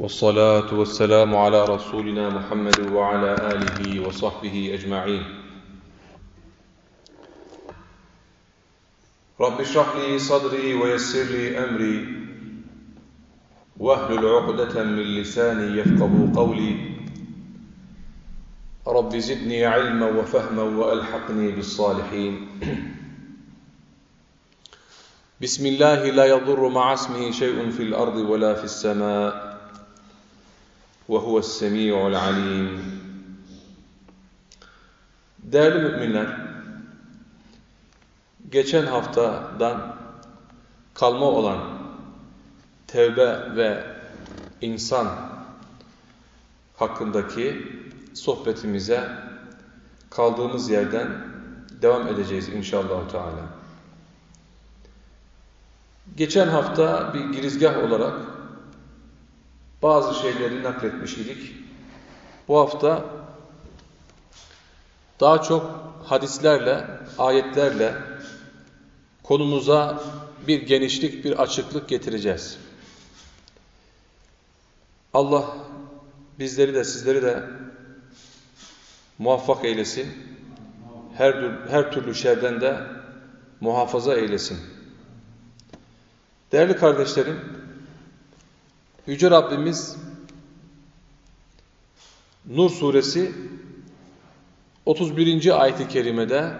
والصلاة والسلام على رسولنا محمد وعلى آله وصحبه أجمعين. رب اشرح لي صدري ويسر لي أمري. واهلل عقدة من لساني يفقه قولي. رب زدني علما وفهما وألحقني بالصالحين. بسم الله لا يضر مع اسمه شيء في الأرض ولا في السماء. وهو السميع العليم Değerli müminler, geçen haftadan kalma olan tevbe ve insan hakkındaki sohbetimize kaldığımız yerden devam edeceğiz inşallah Teala. Geçen hafta bir girizgah olarak bazı şeyleri nakletmiş idik. Bu hafta daha çok hadislerle, ayetlerle konumuza bir genişlik, bir açıklık getireceğiz. Allah bizleri de sizleri de muvaffak eylesin. Her, her türlü şerden de muhafaza eylesin. Değerli kardeşlerim, Yüce Rabbimiz Nur suresi 31. ayet-i kerimede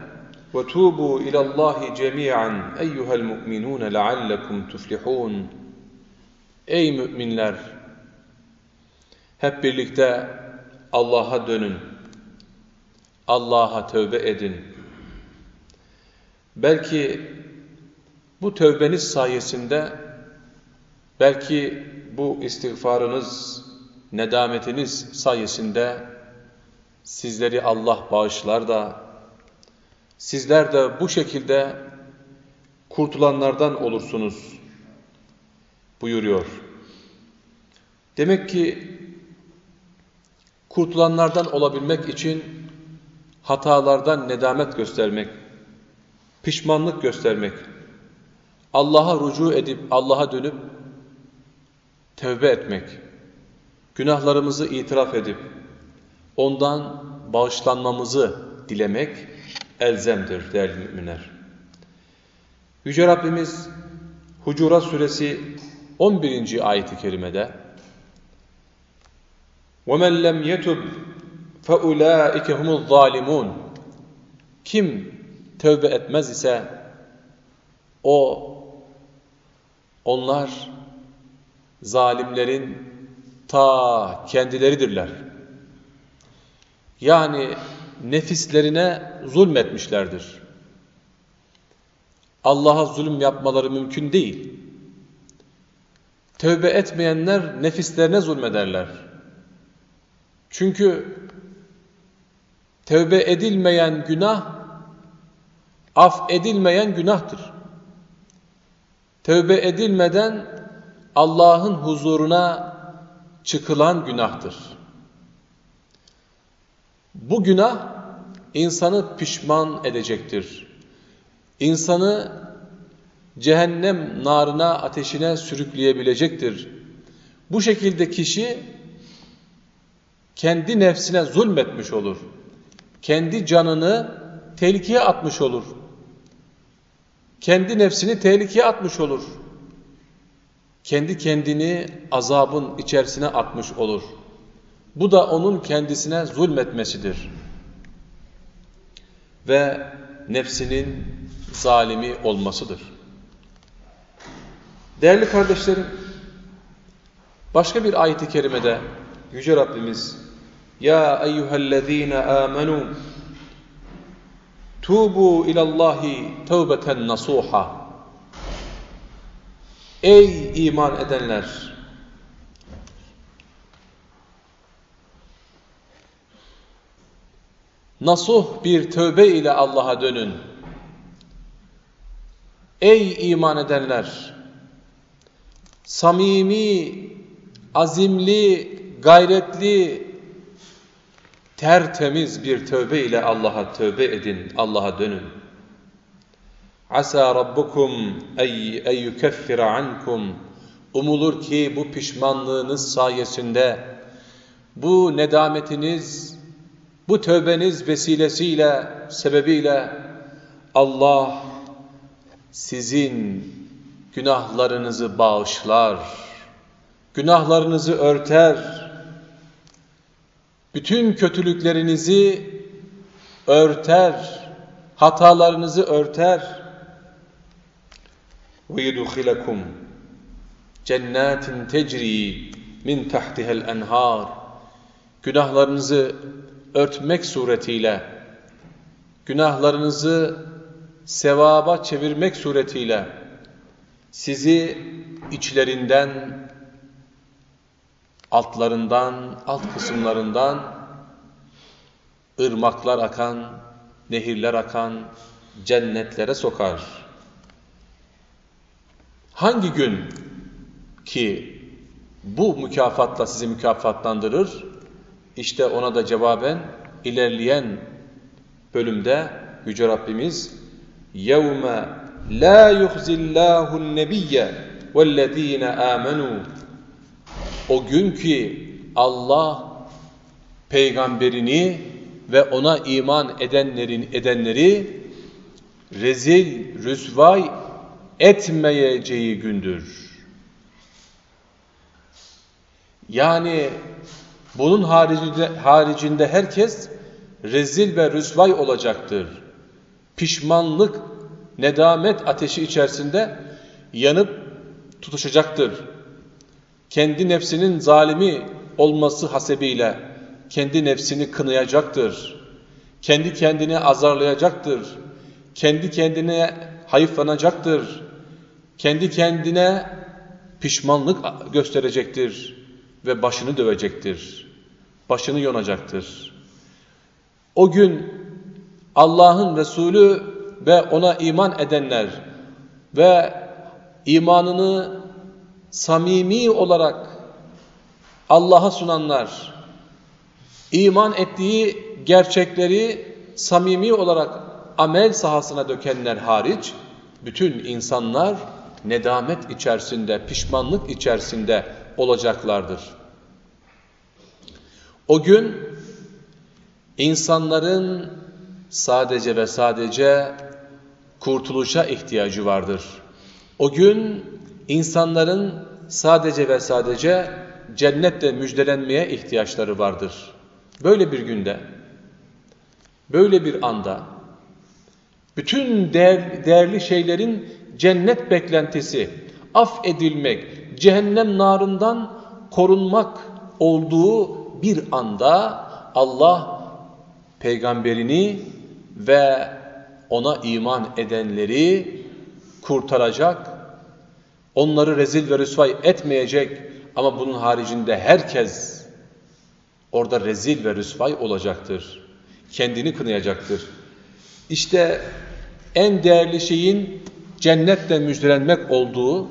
ve tubu ilallahi cemian eyyuhel mu'minun leallekum tuflihun Ey müminler hep birlikte Allah'a dönün. Allah'a tövbe edin. Belki bu tövbeniz sayesinde belki bu istiğfarınız, nedametiniz sayesinde sizleri Allah bağışlar da, sizler de bu şekilde kurtulanlardan olursunuz buyuruyor. Demek ki kurtulanlardan olabilmek için hatalardan nedamet göstermek, pişmanlık göstermek, Allah'a rücu edip Allah'a dönüp tevbe etmek, günahlarımızı itiraf edip ondan bağışlanmamızı dilemek elzemdir değerli müminler. Yüce Rabbimiz Hucurat suresi 11. ayeti kerimede وَمَنْ لَمْ يَتُبْ فَاُولَٰئِكَ هُمُ الظَّالِمُونَ Kim tövbe etmez ise o onlar zalimlerin ta kendileridirler. Yani nefislerine zulmetmişlerdir. Allah'a zulüm yapmaları mümkün değil. Tövbe etmeyenler nefislerine zulmederler. Çünkü tövbe edilmeyen günah, af edilmeyen günahtır. Tövbe edilmeden Allah'ın huzuruna çıkılan günahtır. Bu günah insanı pişman edecektir. İnsanı cehennem narına, ateşine sürükleyebilecektir. Bu şekilde kişi kendi nefsine zulmetmiş olur. Kendi canını tehlikeye atmış olur. Kendi nefsini tehlikeye atmış olur. Kendi kendini azabın içerisine atmış olur. Bu da onun kendisine zulmetmesidir. Ve nefsinin zalimi olmasıdır. Değerli kardeşlerim, başka bir ayet-i kerimede Yüce Rabbimiz Ya eyyühellezine amenu tubu ilallahi tevbeten nasuha Ey iman edenler! Nasuh bir tövbe ile Allah'a dönün. Ey iman edenler! Samimi, azimli, gayretli, tertemiz bir tövbe ile Allah'a tövbe edin, Allah'a dönün. Asa rabbukum ey ey yukeffira ankum Umulur ki bu pişmanlığınız sayesinde, bu nedametiniz, bu tövbeniz vesilesiyle, sebebiyle Allah sizin günahlarınızı bağışlar, günahlarınızı örter, bütün kötülüklerinizi örter, hatalarınızı örter. Yedhilekum cennetin tecri min tahtihel enhar. Günahlarınızı örtmek suretiyle, günahlarınızı sevaba çevirmek suretiyle sizi içlerinden, altlarından, alt kısımlarından ırmaklar akan, nehirler akan cennetlere sokar. Hangi gün ki bu mükafatla sizi mükafatlandırır? İşte ona da cevaben ilerleyen bölümde Yüce Rabbimiz يَوْمَ لَا يُخْزِ اللّٰهُ النَّبِيَّ وَالَّذ۪ينَ آمَنُوا O gün ki Allah peygamberini ve ona iman edenlerin edenleri rezil, rüsvay etmeyeceği gündür. Yani bunun haricinde, haricinde herkes rezil ve rüsvay olacaktır. Pişmanlık, nedamet ateşi içerisinde yanıp tutuşacaktır. Kendi nefsinin zalimi olması hasebiyle kendi nefsini kınayacaktır. Kendi kendini azarlayacaktır. Kendi kendine hayıflanacaktır. Kendi kendine pişmanlık gösterecektir ve başını dövecektir. Başını yonacaktır. O gün Allah'ın Resulü ve ona iman edenler ve imanını samimi olarak Allah'a sunanlar, iman ettiği gerçekleri samimi olarak amel sahasına dökenler hariç, bütün insanlar nedamet içerisinde, pişmanlık içerisinde olacaklardır. O gün insanların sadece ve sadece kurtuluşa ihtiyacı vardır. O gün insanların sadece ve sadece cennette müjdelenmeye ihtiyaçları vardır. Böyle bir günde, böyle bir anda bütün değer, değerli şeylerin cennet beklentisi, af edilmek, cehennem narından korunmak olduğu bir anda Allah peygamberini ve ona iman edenleri kurtaracak, onları rezil ve rüsvay etmeyecek ama bunun haricinde herkes orada rezil ve rüsvay olacaktır. Kendini kınayacaktır. İşte en değerli şeyin cennetle müjdelenmek olduğu,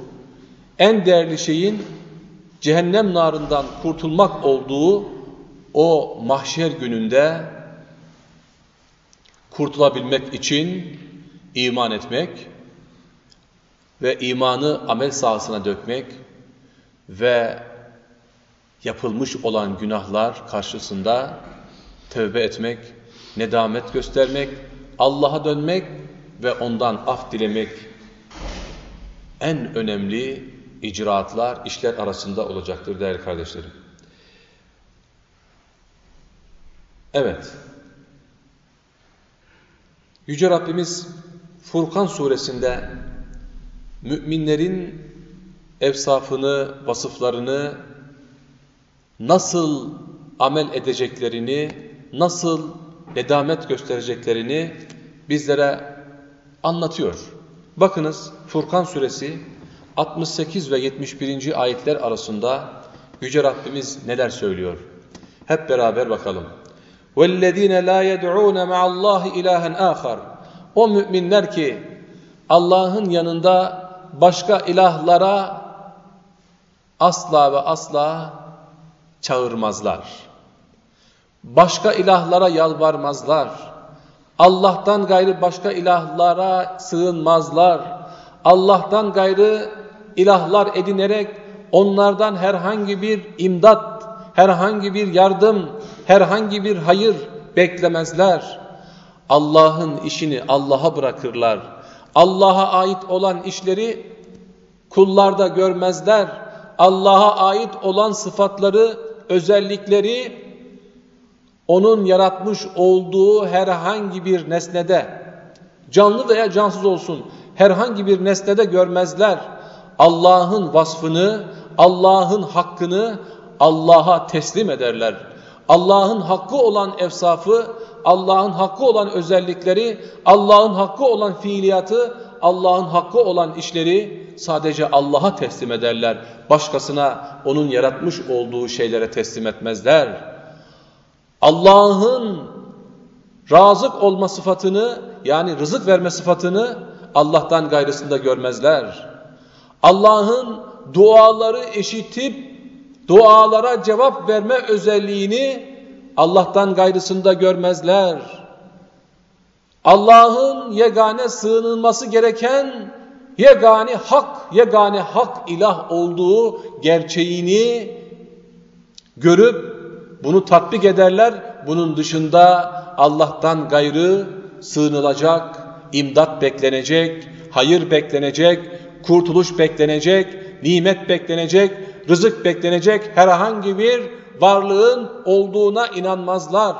en değerli şeyin cehennem narından kurtulmak olduğu o mahşer gününde kurtulabilmek için iman etmek ve imanı amel sahasına dökmek ve yapılmış olan günahlar karşısında tövbe etmek, nedamet göstermek, Allah'a dönmek ve ondan af dilemek en önemli icraatlar, işler arasında olacaktır değerli kardeşlerim. Evet. Yüce Rabbimiz Furkan suresinde müminlerin evsafını, vasıflarını, nasıl amel edeceklerini, nasıl nedamet göstereceklerini bizlere anlatıyor. Bakınız Furkan suresi 68 ve 71. ayetler arasında Yüce Rabbimiz neler söylüyor? Hep beraber bakalım. وَالَّذ۪ينَ لَا يَدْعُونَ مَعَ اللّٰهِ اِلَٰهًا آخَرٍ O müminler ki Allah'ın yanında başka ilahlara asla ve asla çağırmazlar. Başka ilahlara yalvarmazlar. Allah'tan gayrı başka ilahlara sığınmazlar. Allah'tan gayrı ilahlar edinerek onlardan herhangi bir imdat, herhangi bir yardım, herhangi bir hayır beklemezler. Allah'ın işini Allah'a bırakırlar. Allah'a ait olan işleri kullarda görmezler. Allah'a ait olan sıfatları, özellikleri onun yaratmış olduğu herhangi bir nesnede, canlı veya cansız olsun, herhangi bir nesnede görmezler. Allah'ın vasfını, Allah'ın hakkını Allah'a teslim ederler. Allah'ın hakkı olan efsafı, Allah'ın hakkı olan özellikleri, Allah'ın hakkı olan fiiliyatı, Allah'ın hakkı olan işleri sadece Allah'a teslim ederler. Başkasına onun yaratmış olduğu şeylere teslim etmezler. Allah'ın razık olma sıfatını yani rızık verme sıfatını Allah'tan gayrısında görmezler. Allah'ın duaları eşitip dualara cevap verme özelliğini Allah'tan gayrısında görmezler. Allah'ın yegane sığınılması gereken yegane hak, yegane hak ilah olduğu gerçeğini görüp bunu tatbik ederler. Bunun dışında Allah'tan gayrı sığınılacak, imdat beklenecek, hayır beklenecek, kurtuluş beklenecek, nimet beklenecek, rızık beklenecek herhangi bir varlığın olduğuna inanmazlar.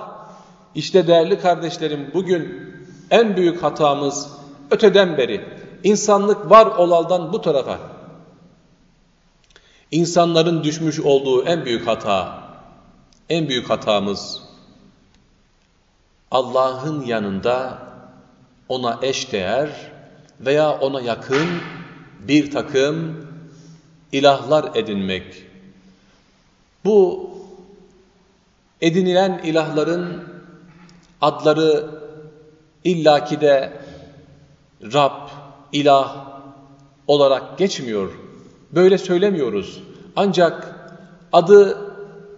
İşte değerli kardeşlerim bugün en büyük hatamız öteden beri insanlık var olaldan bu tarafa insanların düşmüş olduğu en büyük hata en büyük hatamız Allah'ın yanında ona eş değer veya ona yakın bir takım ilahlar edinmek. Bu edinilen ilahların adları illaki de Rab, ilah olarak geçmiyor. Böyle söylemiyoruz. Ancak adı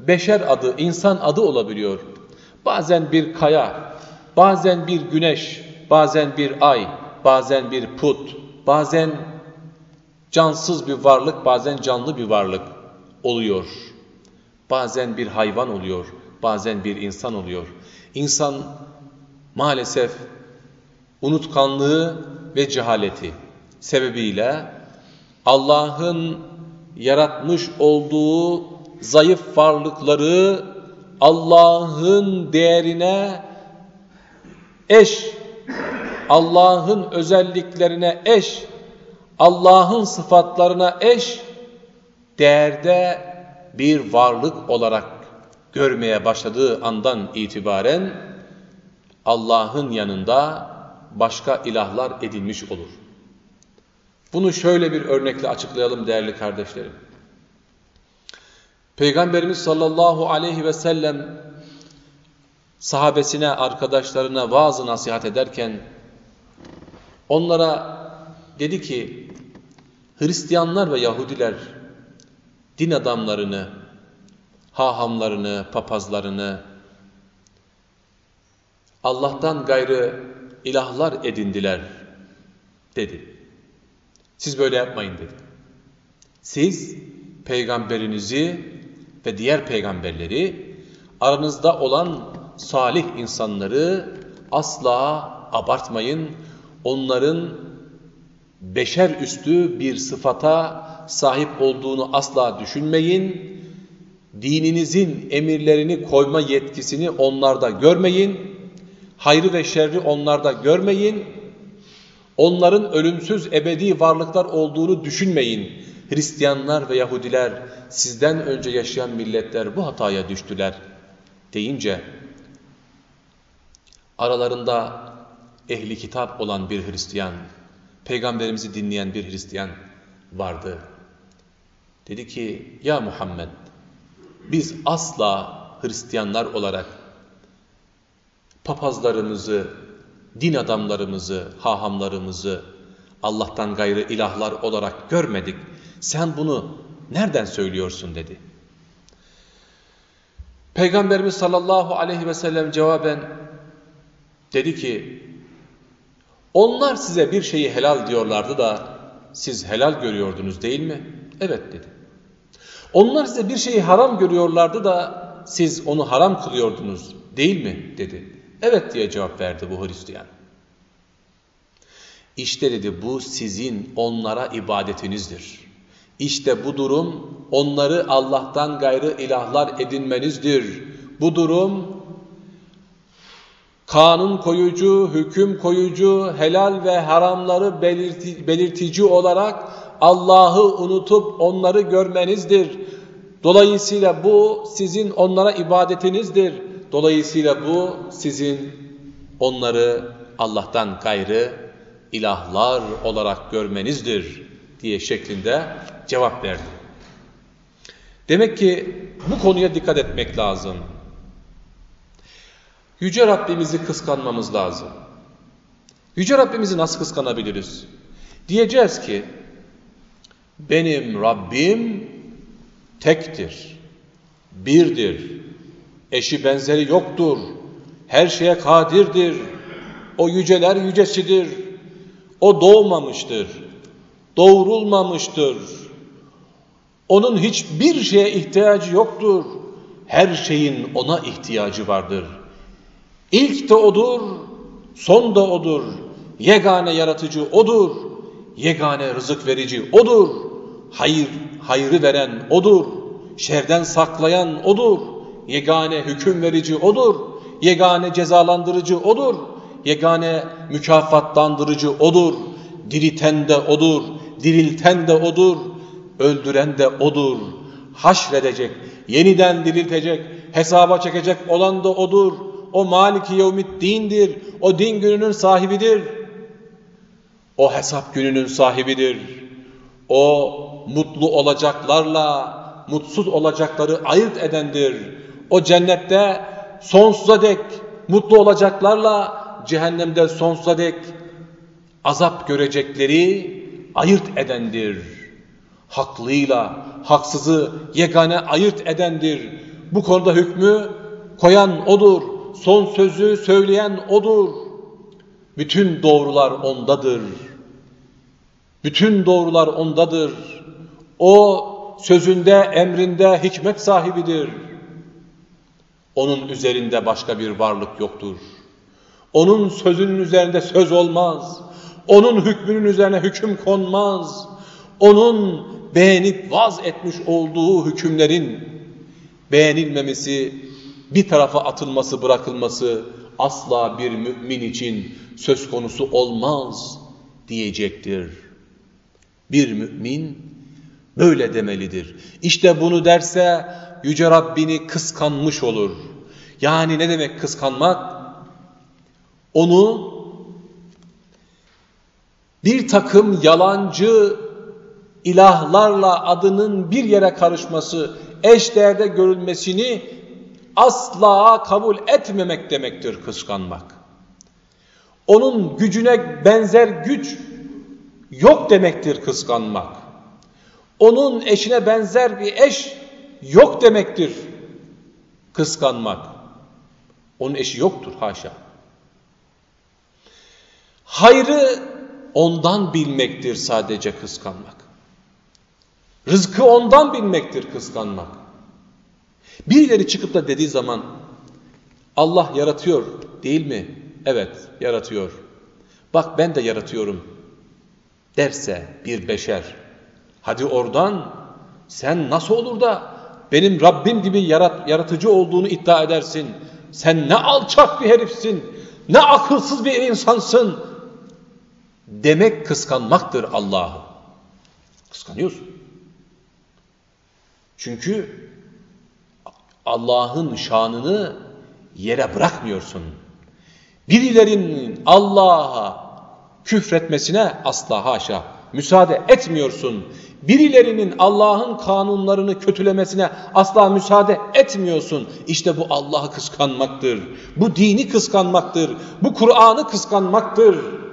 beşer adı, insan adı olabiliyor. Bazen bir kaya, bazen bir güneş, bazen bir ay, bazen bir put, bazen cansız bir varlık, bazen canlı bir varlık oluyor. Bazen bir hayvan oluyor, bazen bir insan oluyor. İnsan maalesef unutkanlığı ve cehaleti sebebiyle Allah'ın yaratmış olduğu zayıf varlıkları Allah'ın değerine eş, Allah'ın özelliklerine eş, Allah'ın sıfatlarına eş değerde bir varlık olarak görmeye başladığı andan itibaren Allah'ın yanında başka ilahlar edilmiş olur. Bunu şöyle bir örnekle açıklayalım değerli kardeşlerim. Peygamberimiz sallallahu aleyhi ve sellem sahabesine, arkadaşlarına vaazı nasihat ederken onlara dedi ki Hristiyanlar ve Yahudiler din adamlarını, hahamlarını, papazlarını Allah'tan gayrı ilahlar edindiler dedi. Siz böyle yapmayın dedi. Siz peygamberinizi ve diğer peygamberleri aranızda olan salih insanları asla abartmayın. Onların beşer üstü bir sıfata sahip olduğunu asla düşünmeyin. Dininizin emirlerini koyma yetkisini onlarda görmeyin. Hayrı ve şerri onlarda görmeyin. Onların ölümsüz ebedi varlıklar olduğunu düşünmeyin. Hristiyanlar ve Yahudiler sizden önce yaşayan milletler bu hataya düştüler deyince aralarında ehli kitap olan bir Hristiyan, peygamberimizi dinleyen bir Hristiyan vardı. Dedi ki ya Muhammed biz asla Hristiyanlar olarak papazlarımızı, din adamlarımızı, hahamlarımızı Allah'tan gayrı ilahlar olarak görmedik. Sen bunu nereden söylüyorsun dedi. Peygamberimiz sallallahu aleyhi ve sellem cevaben dedi ki onlar size bir şeyi helal diyorlardı da siz helal görüyordunuz değil mi? Evet dedi. Onlar size bir şeyi haram görüyorlardı da siz onu haram kılıyordunuz değil mi? dedi. Evet diye cevap verdi bu Hristiyan. İşte dedi bu sizin onlara ibadetinizdir. İşte bu durum onları Allah'tan gayrı ilahlar edinmenizdir. Bu durum kanun koyucu, hüküm koyucu, helal ve haramları belirti, belirtici olarak Allah'ı unutup onları görmenizdir. Dolayısıyla bu sizin onlara ibadetinizdir. Dolayısıyla bu sizin onları Allah'tan gayrı ilahlar olarak görmenizdir diye şeklinde cevap verdi. Demek ki bu konuya dikkat etmek lazım. Yüce Rabbimizi kıskanmamız lazım. Yüce Rabbimizi nasıl kıskanabiliriz? Diyeceğiz ki benim Rabbim tektir, birdir, eşi benzeri yoktur, her şeye kadirdir, o yüceler yücesidir, o doğmamıştır, doğrulmamıştır, onun hiçbir şeye ihtiyacı yoktur, her şeyin ona ihtiyacı vardır. İlk de O'dur, son da O'dur, yegane yaratıcı O'dur, yegane rızık verici O'dur, hayır, hayrı veren O'dur, şerden saklayan O'dur, yegane hüküm verici O'dur, yegane cezalandırıcı O'dur, yegane mükafatlandırıcı O'dur, diriten de O'dur, dirilten de O'dur, öldüren de O'dur, haşredecek, yeniden diriltecek, hesaba çekecek olan da O'dur, o Maliki Yevmiddin'dir, o din gününün sahibidir, o hesap gününün sahibidir, o mutlu olacaklarla mutsuz olacakları ayırt edendir, o cennette sonsuza dek mutlu olacaklarla cehennemde sonsuza dek azap görecekleri ayırt edendir. Haklıyla haksızı yegane ayırt edendir. Bu konuda hükmü koyan odur. Son sözü söyleyen odur. Bütün doğrular ondadır. Bütün doğrular ondadır. O sözünde, emrinde hikmet sahibidir. Onun üzerinde başka bir varlık yoktur. Onun sözünün üzerinde söz olmaz. Onun hükmünün üzerine hüküm konmaz. Onun beğenip vaz etmiş olduğu hükümlerin beğenilmemesi, bir tarafa atılması, bırakılması asla bir mümin için söz konusu olmaz diyecektir. Bir mümin böyle demelidir. İşte bunu derse Yüce Rabbini kıskanmış olur. Yani ne demek kıskanmak? Onu bir takım yalancı ilahlarla adının bir yere karışması, eş değerde görülmesini asla kabul etmemek demektir kıskanmak. Onun gücüne benzer güç yok demektir kıskanmak. Onun eşine benzer bir eş yok demektir kıskanmak. Onun eşi yoktur haşa. Hayrı ondan bilmektir sadece kıskanmak. Rızkı ondan bilmektir kıskanmak. Birileri çıkıp da dediği zaman Allah yaratıyor değil mi? Evet yaratıyor. Bak ben de yaratıyorum derse bir beşer. Hadi oradan sen nasıl olur da benim Rabbim gibi yarat, yaratıcı olduğunu iddia edersin. Sen ne alçak bir herifsin, ne akılsız bir insansın. Demek kıskanmaktır Allah'ı. Kıskanıyorsun. Çünkü Allah'ın şanını yere bırakmıyorsun. Birilerinin Allah'a küfretmesine asla haşa müsaade etmiyorsun. Birilerinin Allah'ın kanunlarını kötülemesine asla müsaade etmiyorsun. İşte bu Allah'ı kıskanmaktır. Bu dini kıskanmaktır. Bu Kur'an'ı kıskanmaktır.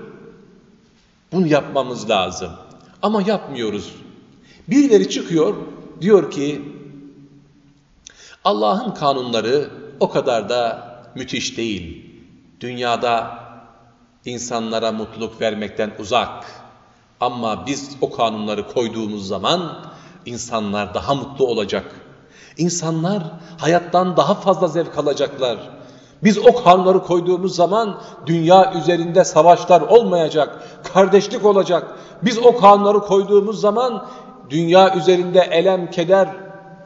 Bunu yapmamız lazım. Ama yapmıyoruz. Birileri çıkıyor diyor ki Allah'ın kanunları o kadar da müthiş değil. Dünyada insanlara mutluluk vermekten uzak. Ama biz o kanunları koyduğumuz zaman insanlar daha mutlu olacak. İnsanlar hayattan daha fazla zevk alacaklar. Biz o kanunları koyduğumuz zaman dünya üzerinde savaşlar olmayacak, kardeşlik olacak. Biz o kanunları koyduğumuz zaman dünya üzerinde elem, keder,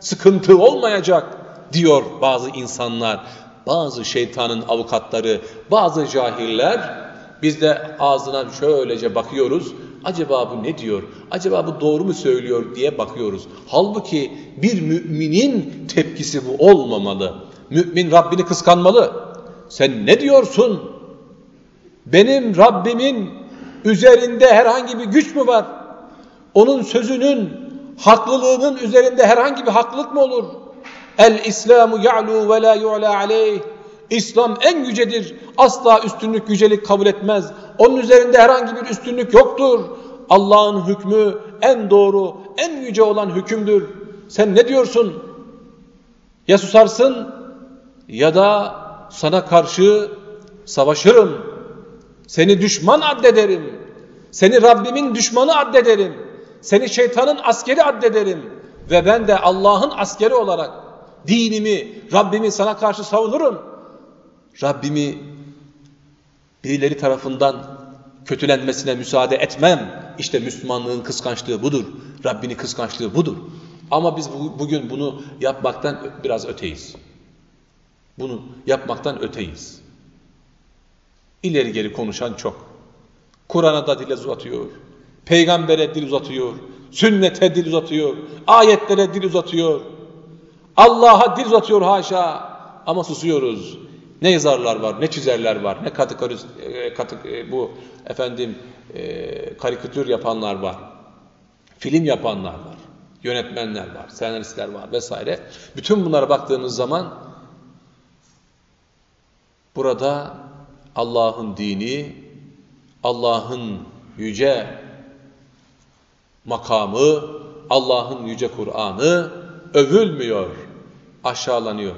sıkıntı olmayacak diyor bazı insanlar. Bazı şeytanın avukatları, bazı cahiller biz de ağzına şöylece bakıyoruz. Acaba bu ne diyor? Acaba bu doğru mu söylüyor diye bakıyoruz. Halbuki bir müminin tepkisi bu olmamalı. Mümin Rabbini kıskanmalı. Sen ne diyorsun? Benim Rabbimin üzerinde herhangi bir güç mü var? Onun sözünün haklılığının üzerinde herhangi bir haklılık mı olur? El İslamu ya'lu ve la yu'la aleyh. İslam en yücedir. Asla üstünlük, yücelik kabul etmez. Onun üzerinde herhangi bir üstünlük yoktur. Allah'ın hükmü en doğru, en yüce olan hükümdür. Sen ne diyorsun? Ya susarsın ya da sana karşı savaşırım. Seni düşman addederim. Seni Rabbimin düşmanı addederim. Seni şeytanın askeri addederim. Ve ben de Allah'ın askeri olarak dinimi, Rabbimi sana karşı savunurum. Rabbimi birileri tarafından kötülenmesine müsaade etmem. İşte Müslümanlığın kıskançlığı budur. Rabbini kıskançlığı budur. Ama biz bugün bunu yapmaktan biraz öteyiz. Bunu yapmaktan öteyiz. İleri geri konuşan çok. Kur'an'a da dil uzatıyor. Peygambere dil uzatıyor. Sünnete dil uzatıyor. Ayetlere dil uzatıyor. Allah'a dil uzatıyor haşa. Ama susuyoruz. Ne yazarlar var, ne çizerler var, ne kategori, e, kategori e, bu efendim e, karikatür yapanlar var. Film yapanlar var. Yönetmenler var, senaristler var vesaire. Bütün bunlara baktığınız zaman burada Allah'ın dini, Allah'ın yüce makamı, Allah'ın yüce Kur'an'ı övülmüyor, aşağılanıyor.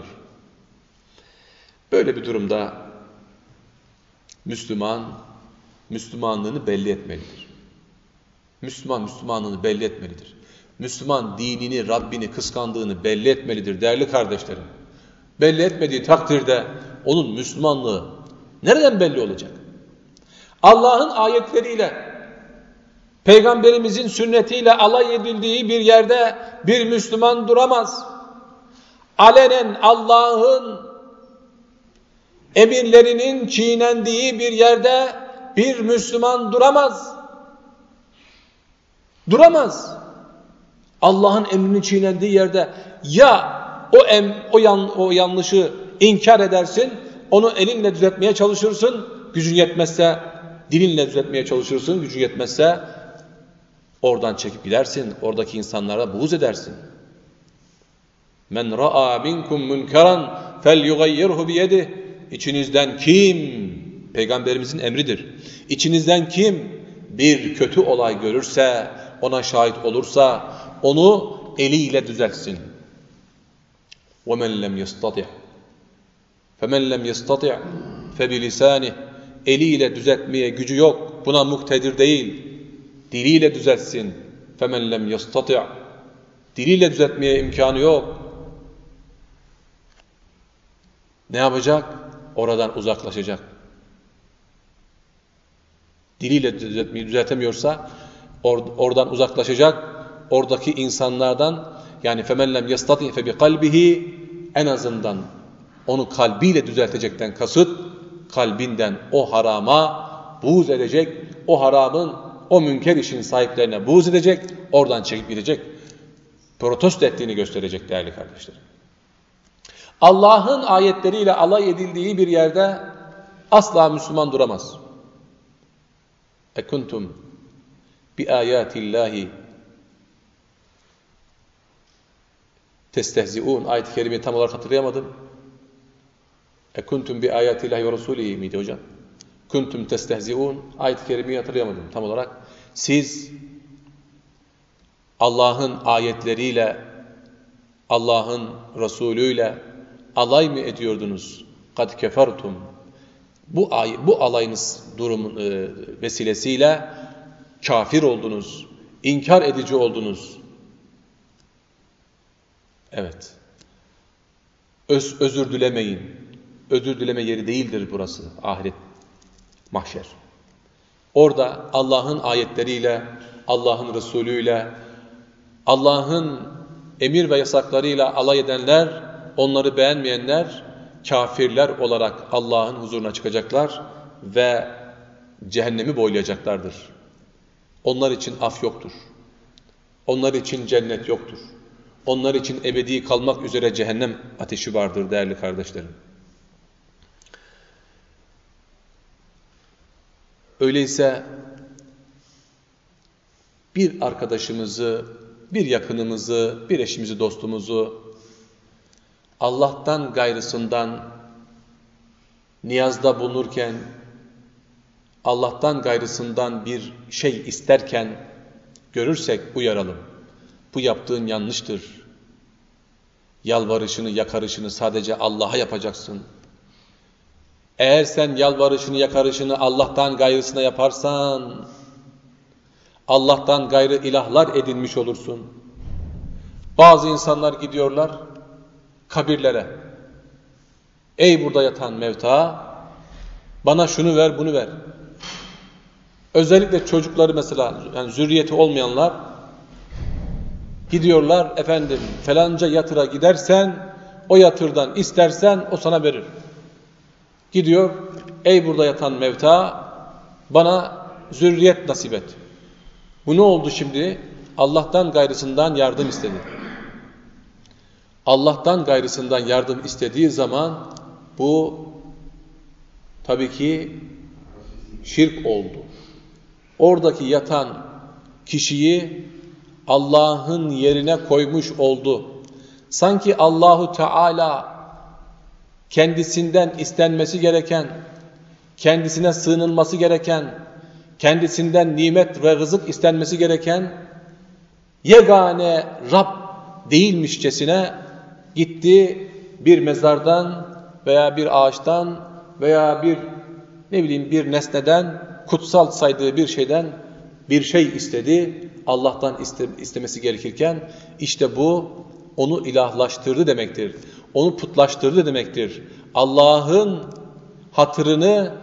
Böyle bir durumda Müslüman, Müslümanlığını belli etmelidir. Müslüman, Müslümanlığını belli etmelidir. Müslüman dinini, Rabbini kıskandığını belli etmelidir değerli kardeşlerim. Belli etmediği takdirde onun Müslümanlığı nereden belli olacak? Allah'ın ayetleriyle, Peygamberimizin sünnetiyle alay edildiği bir yerde bir Müslüman duramaz. Alenen Allah'ın emirlerinin çiğnendiği bir yerde bir Müslüman duramaz. Duramaz. Allah'ın emrinin çiğnendiği yerde ya o em, o, yan, o yanlışı inkar edersin, onu elinle düzeltmeye çalışırsın, gücün yetmezse dilinle düzeltmeye çalışırsın, gücün yetmezse oradan çekip gidersin, oradaki insanlara buğz edersin. Men ra'a minkum munkaran felyughayyirhu biyedih İçinizden kim, peygamberimizin emridir, İçinizden kim bir kötü olay görürse, ona şahit olursa, onu eliyle düzeltsin. وَمَنْ لَمْ يَسْتَطِعْ فَمَنْ لَمْ يَسْتَطِعْ فَبِلِسَانِهِ Eliyle düzeltmeye gücü yok, buna muktedir değil. Diliyle düzeltsin. فَمَنْ لَمْ يَسْتَطِعْ Diliyle düzeltmeye imkanı yok. Ne yapacak? oradan uzaklaşacak. Diliyle düzeltmeyi düzeltemiyorsa or oradan uzaklaşacak. Oradaki insanlardan yani femellem yastati fe bi kalbihi en azından onu kalbiyle düzeltecekten kasıt kalbinden o harama buğz edecek. O haramın o münker işin sahiplerine buğz edecek. Oradan çekip gidecek. Protesto ettiğini gösterecek değerli kardeşlerim. Allah'ın ayetleriyle alay edildiği bir yerde asla Müslüman duramaz. Ekuntum bi ayatillahi testehziun ayet-i kerimeyi tam olarak hatırlayamadım. Ekuntum bi ayatillahi ve rasulihi miydi hocam? Kuntum testehziun ayet-i kerimeyi hatırlayamadım tam olarak. Siz Allah'ın ayetleriyle Allah'ın Resulüyle alay mı ediyordunuz? Kad kefertum. Bu, ay, bu alayınız durumun e, vesilesiyle kafir oldunuz, inkar edici oldunuz. Evet. Öz, özür dilemeyin. Özür dileme yeri değildir burası ahiret, mahşer. Orada Allah'ın ayetleriyle, Allah'ın Resulüyle, Allah'ın emir ve yasaklarıyla alay edenler, onları beğenmeyenler, kafirler olarak Allah'ın huzuruna çıkacaklar ve cehennemi boylayacaklardır. Onlar için af yoktur. Onlar için cennet yoktur. Onlar için ebedi kalmak üzere cehennem ateşi vardır değerli kardeşlerim. Öyleyse bir arkadaşımızı, bir yakınımızı, bir eşimizi, dostumuzu Allah'tan gayrısından niyazda bulunurken, Allah'tan gayrısından bir şey isterken görürsek uyaralım. Bu yaptığın yanlıştır. Yalvarışını, yakarışını sadece Allah'a yapacaksın. Eğer sen yalvarışını, yakarışını Allah'tan gayrısına yaparsan, Allah'tan gayrı ilahlar edinmiş olursun. Bazı insanlar gidiyorlar kabirlere. Ey burada yatan mevta, bana şunu ver, bunu ver. Özellikle çocukları mesela, yani zürriyeti olmayanlar, gidiyorlar, efendim falanca yatıra gidersen, o yatırdan istersen o sana verir. Gidiyor, ey burada yatan mevta, bana zürriyet nasip et. Bu ne oldu şimdi? Allah'tan gayrısından yardım istedi. Allah'tan gayrısından yardım istediği zaman bu tabii ki şirk oldu. Oradaki yatan kişiyi Allah'ın yerine koymuş oldu. Sanki Allahu Teala kendisinden istenmesi gereken, kendisine sığınılması gereken, kendisinden nimet ve rızık istenmesi gereken yegane Rab değilmişçesine gitti bir mezardan veya bir ağaçtan veya bir ne bileyim bir nesneden kutsal saydığı bir şeyden bir şey istedi. Allah'tan iste, istemesi gerekirken işte bu onu ilahlaştırdı demektir. Onu putlaştırdı demektir. Allah'ın hatırını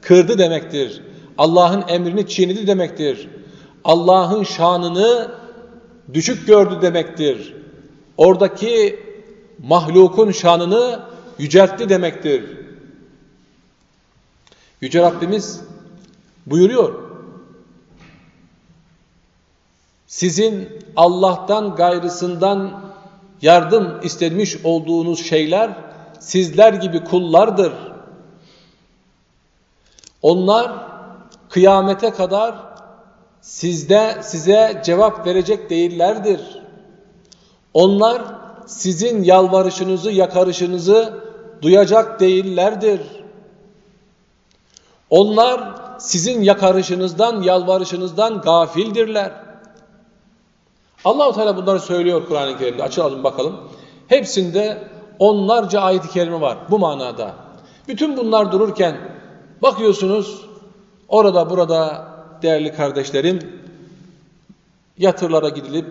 kırdı demektir. Allah'ın emrini çiğnedi demektir. Allah'ın şanını düşük gördü demektir. Oradaki mahlukun şanını yüceltti demektir. Yüce Rabbimiz buyuruyor. Sizin Allah'tan gayrısından yardım istenmiş olduğunuz şeyler sizler gibi kullardır. Onlar kıyamete kadar sizde size cevap verecek değillerdir. Onlar sizin yalvarışınızı, yakarışınızı duyacak değillerdir. Onlar sizin yakarışınızdan, yalvarışınızdan gafildirler. Allahu Teala bunları söylüyor Kur'an-ı Kerim'de. Açalım bakalım. Hepsinde onlarca ayet-i kerime var bu manada. Bütün bunlar dururken bakıyorsunuz orada burada değerli kardeşlerim yatırlara gidilip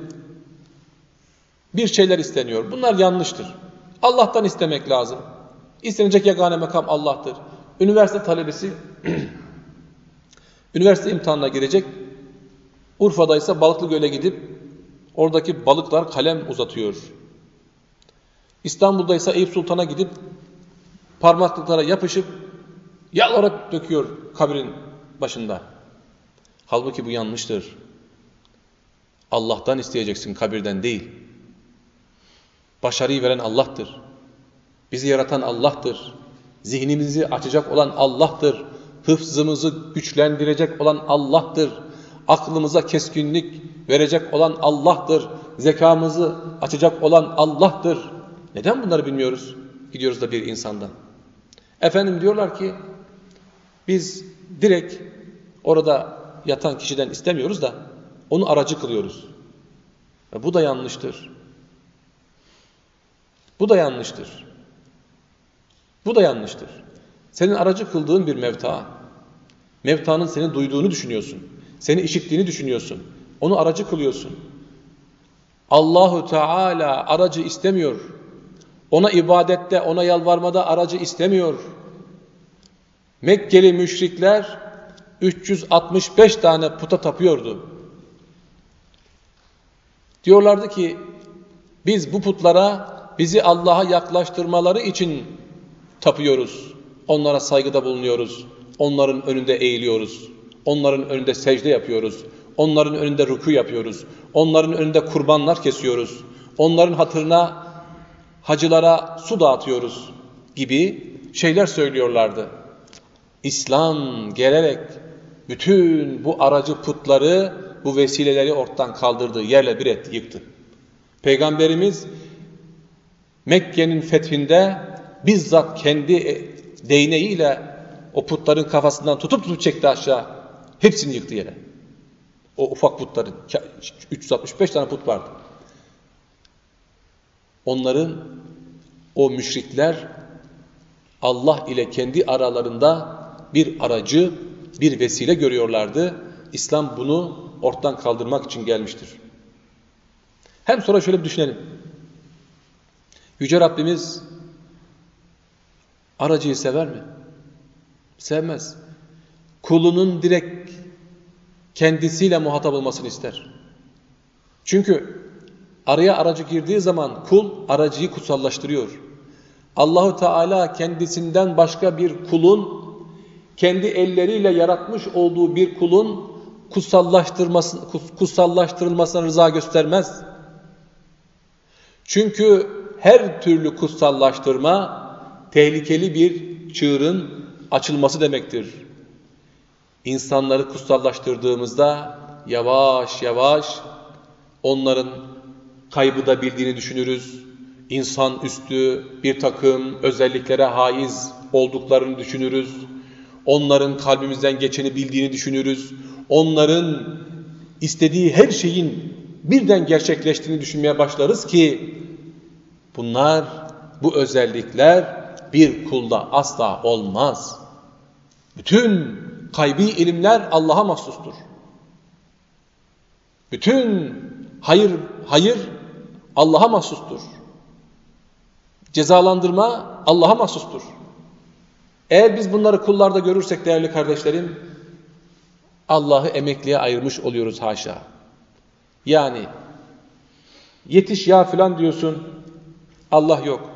bir şeyler isteniyor. Bunlar yanlıştır. Allah'tan istemek lazım. İstenecek yegane makam Allah'tır. Üniversite talebesi üniversite imtihanına girecek. Urfa'da ise Balıklı Göl'e gidip oradaki balıklar kalem uzatıyor. İstanbul'da ise Eyüp Sultan'a gidip parmaklıklara yapışıp yalvararak döküyor kabrin başında. Halbuki bu yanlıştır. Allah'tan isteyeceksin kabirden değil. Başarıyı veren Allah'tır. Bizi yaratan Allah'tır. Zihnimizi açacak olan Allah'tır. Hıfzımızı güçlendirecek olan Allah'tır. Aklımıza keskinlik verecek olan Allah'tır. Zekamızı açacak olan Allah'tır. Neden bunları bilmiyoruz? Gidiyoruz da bir insandan. Efendim diyorlar ki biz direkt orada yatan kişiden istemiyoruz da onu aracı kılıyoruz. Ve bu da yanlıştır. Bu da yanlıştır. Bu da yanlıştır. Senin aracı kıldığın bir mevta, mevtanın seni duyduğunu düşünüyorsun. Seni işittiğini düşünüyorsun. Onu aracı kılıyorsun. Allahu Teala aracı istemiyor. Ona ibadette, ona yalvarmada aracı istemiyor. Mekkeli müşrikler 365 tane puta tapıyordu. Diyorlardı ki biz bu putlara bizi Allah'a yaklaştırmaları için tapıyoruz. Onlara saygıda bulunuyoruz. Onların önünde eğiliyoruz. Onların önünde secde yapıyoruz. Onların önünde rükû yapıyoruz. Onların önünde kurbanlar kesiyoruz. Onların hatırına hacılara su dağıtıyoruz gibi şeyler söylüyorlardı. İslam gelerek bütün bu aracı putları, bu vesileleri ortadan kaldırdı, yerle bir etti, yıktı. Peygamberimiz Mekke'nin fethinde bizzat kendi değneğiyle o putların kafasından tutup tutup çekti aşağı. Hepsini yıktı yere. O ufak putların 365 tane put vardı. Onların o müşrikler Allah ile kendi aralarında bir aracı, bir vesile görüyorlardı. İslam bunu ortadan kaldırmak için gelmiştir. Hem sonra şöyle bir düşünelim. Yüce Rabbimiz aracıyı sever mi? Sevmez. Kulunun direkt kendisiyle muhatap olmasını ister. Çünkü araya aracı girdiği zaman kul aracıyı kutsallaştırıyor. Allahu Teala kendisinden başka bir kulun kendi elleriyle yaratmış olduğu bir kulun kutsallaştırılmasına rıza göstermez. Çünkü her türlü kutsallaştırma tehlikeli bir çığırın açılması demektir. İnsanları kutsallaştırdığımızda yavaş yavaş onların kaybı da bildiğini düşünürüz. İnsan üstü bir takım özelliklere haiz olduklarını düşünürüz. Onların kalbimizden geçeni bildiğini düşünürüz. Onların istediği her şeyin birden gerçekleştiğini düşünmeye başlarız ki bunlar, bu özellikler bir kulda asla olmaz. Bütün kaybi ilimler Allah'a mahsustur. Bütün hayır hayır Allah'a mahsustur. Cezalandırma Allah'a mahsustur. Eğer biz bunları kullarda görürsek değerli kardeşlerim, Allah'ı emekliye ayırmış oluyoruz haşa. Yani yetiş ya filan diyorsun, Allah yok.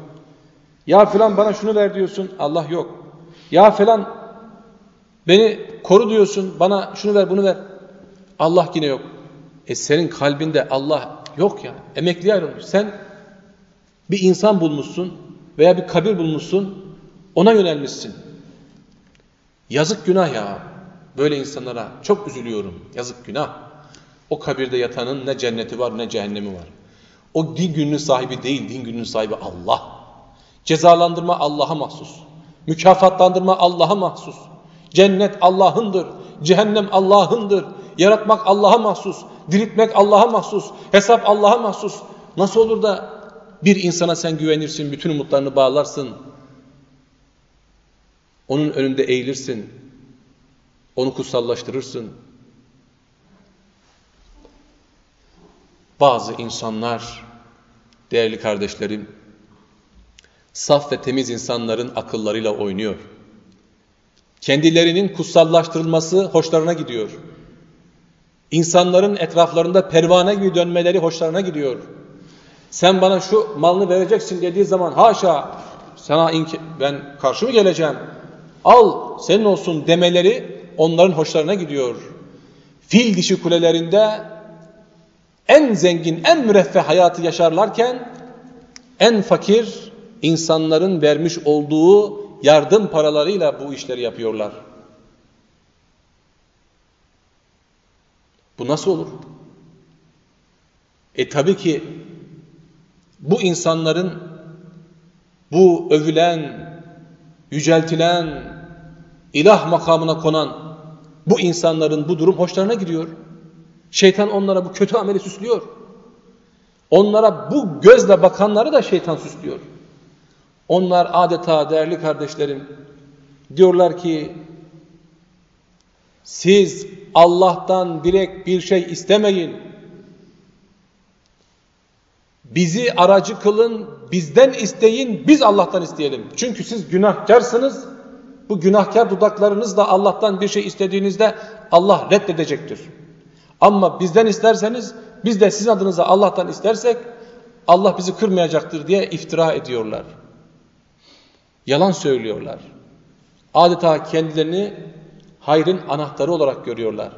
Ya filan bana şunu ver diyorsun, Allah yok. Ya filan beni koru diyorsun, bana şunu ver bunu ver. Allah yine yok. E senin kalbinde Allah yok ya, emekliye ayrılmış. Sen bir insan bulmuşsun veya bir kabir bulmuşsun, ona yönelmişsin. Yazık günah ya. Böyle insanlara çok üzülüyorum. Yazık günah. O kabirde yatanın ne cenneti var ne cehennemi var. O din gününün sahibi değil, din gününün sahibi Allah. Cezalandırma Allah'a mahsus. Mükafatlandırma Allah'a mahsus. Cennet Allah'ındır. Cehennem Allah'ındır. Yaratmak Allah'a mahsus. Diriltmek Allah'a mahsus. Hesap Allah'a mahsus. Nasıl olur da bir insana sen güvenirsin, bütün umutlarını bağlarsın. Onun önünde eğilirsin. Onu kutsallaştırırsın. Bazı insanlar, değerli kardeşlerim, saf ve temiz insanların akıllarıyla oynuyor. Kendilerinin kutsallaştırılması hoşlarına gidiyor. İnsanların etraflarında pervane gibi dönmeleri hoşlarına gidiyor. Sen bana şu malını vereceksin dediği zaman haşa sana ben karşı mı geleceğim? Al senin olsun demeleri onların hoşlarına gidiyor. Fil dişi kulelerinde en zengin, en müreffeh hayatı yaşarlarken en fakir insanların vermiş olduğu yardım paralarıyla bu işleri yapıyorlar. Bu nasıl olur? E tabii ki bu insanların bu övülen, yüceltilen, ilah makamına konan bu insanların bu durum hoşlarına gidiyor. Şeytan onlara bu kötü ameli süslüyor. Onlara bu gözle bakanları da şeytan süslüyor. Onlar adeta değerli kardeşlerim diyorlar ki siz Allah'tan direkt bir şey istemeyin. Bizi aracı kılın, bizden isteyin, biz Allah'tan isteyelim. Çünkü siz günahkarsınız. Bu günahkar dudaklarınızla Allah'tan bir şey istediğinizde Allah reddedecektir. Ama bizden isterseniz, biz de sizin adınıza Allah'tan istersek Allah bizi kırmayacaktır diye iftira ediyorlar. Yalan söylüyorlar. Adeta kendilerini hayrın anahtarı olarak görüyorlar.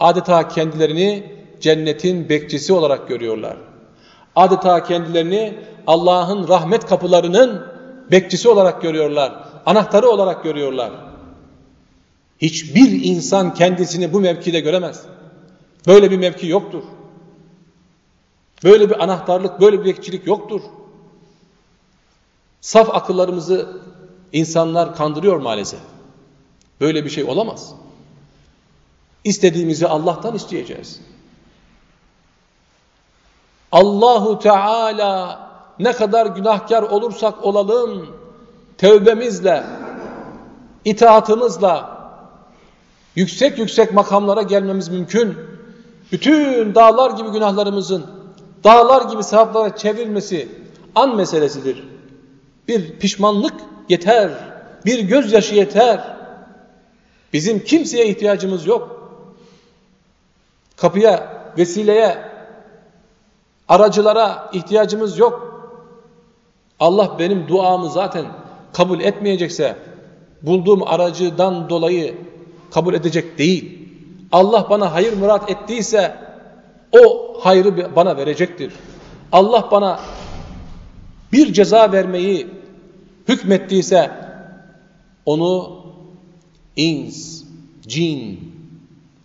Adeta kendilerini cennetin bekçisi olarak görüyorlar. Adeta kendilerini Allah'ın rahmet kapılarının bekçisi olarak görüyorlar. Anahtarı olarak görüyorlar. Hiçbir insan kendisini bu mevkide göremez. Böyle bir mevki yoktur. Böyle bir anahtarlık, böyle bir bekçilik yoktur. Saf akıllarımızı insanlar kandırıyor maalesef. Böyle bir şey olamaz. İstediğimizi Allah'tan isteyeceğiz. Allahu Teala ne kadar günahkar olursak olalım tövbemizle, itaatımızla yüksek yüksek makamlara gelmemiz mümkün. Bütün dağlar gibi günahlarımızın dağlar gibi sevaplara çevrilmesi an meselesidir. Bir pişmanlık yeter, bir gözyaşı yeter. Bizim kimseye ihtiyacımız yok. Kapıya, vesileye, aracılara ihtiyacımız yok. Allah benim duamı zaten kabul etmeyecekse bulduğum aracıdan dolayı kabul edecek değil. Allah bana hayır murat ettiyse o hayrı bana verecektir. Allah bana bir ceza vermeyi hükmettiyse onu ins, cin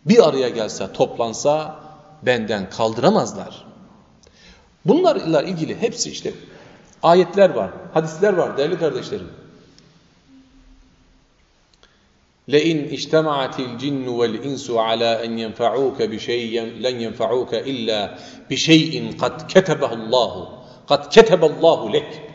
bir araya gelse, toplansa benden kaldıramazlar. Bunlarla ilgili hepsi işte ayetler var, hadisler var değerli kardeşlerim. لئن اجتمعت الجن والإنس على أن ينفعوك بشيء لن ينفعوك إلا بشيء قد كتبه الله قد كتب الله لك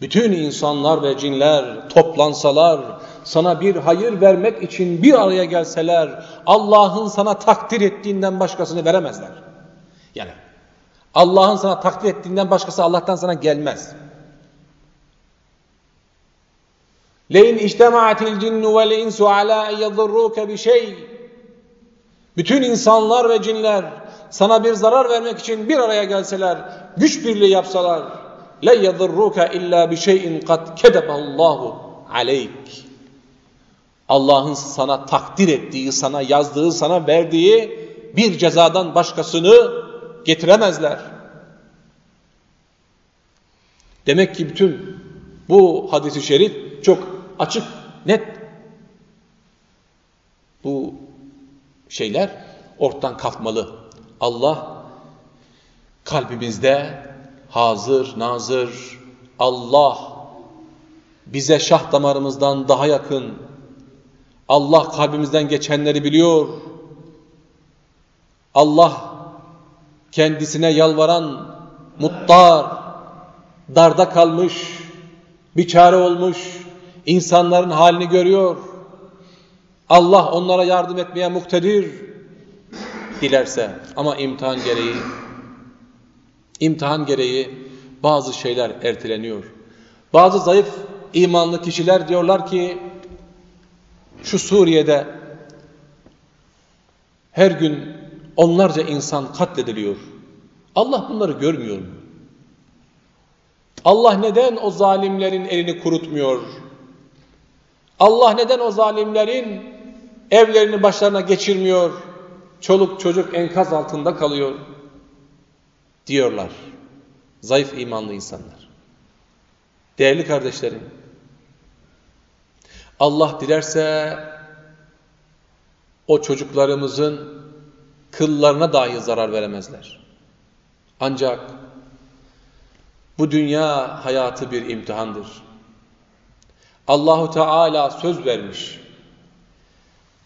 bütün insanlar ve cinler toplansalar, sana bir hayır vermek için bir araya gelseler, Allah'ın sana takdir ettiğinden başkasını veremezler. Yani Allah'ın sana takdir ettiğinden başkası Allah'tan sana gelmez. Leyn içtema'atil cinnu vel insu ala en yadurruke bi şey. Bütün insanlar ve cinler sana bir zarar vermek için bir araya gelseler, güç birliği yapsalar, le yadurruke illa bi şeyin kad kedeballahu aleyk. Allah'ın sana takdir ettiği, sana yazdığı, sana verdiği bir cezadan başkasını getiremezler. Demek ki bütün bu hadisi şerif çok açık, net. Bu şeyler ortadan kalkmalı. Allah kalbimizde hazır, nazır, Allah bize şah damarımızdan daha yakın. Allah kalbimizden geçenleri biliyor. Allah kendisine yalvaran, muttar, darda kalmış, bir çare olmuş, insanların halini görüyor. Allah onlara yardım etmeye muhtedir dilerse ama imtihan gereği imtihan gereği bazı şeyler erteleniyor. Bazı zayıf imanlı kişiler diyorlar ki şu Suriye'de her gün onlarca insan katlediliyor. Allah bunları görmüyor mu? Allah neden o zalimlerin elini kurutmuyor? Allah neden o zalimlerin evlerini başlarına geçirmiyor? Çoluk çocuk enkaz altında kalıyor diyorlar. Zayıf imanlı insanlar. Değerli kardeşlerim, Allah dilerse o çocuklarımızın kıllarına dahi zarar veremezler. Ancak bu dünya hayatı bir imtihandır. Allahu Teala söz vermiş.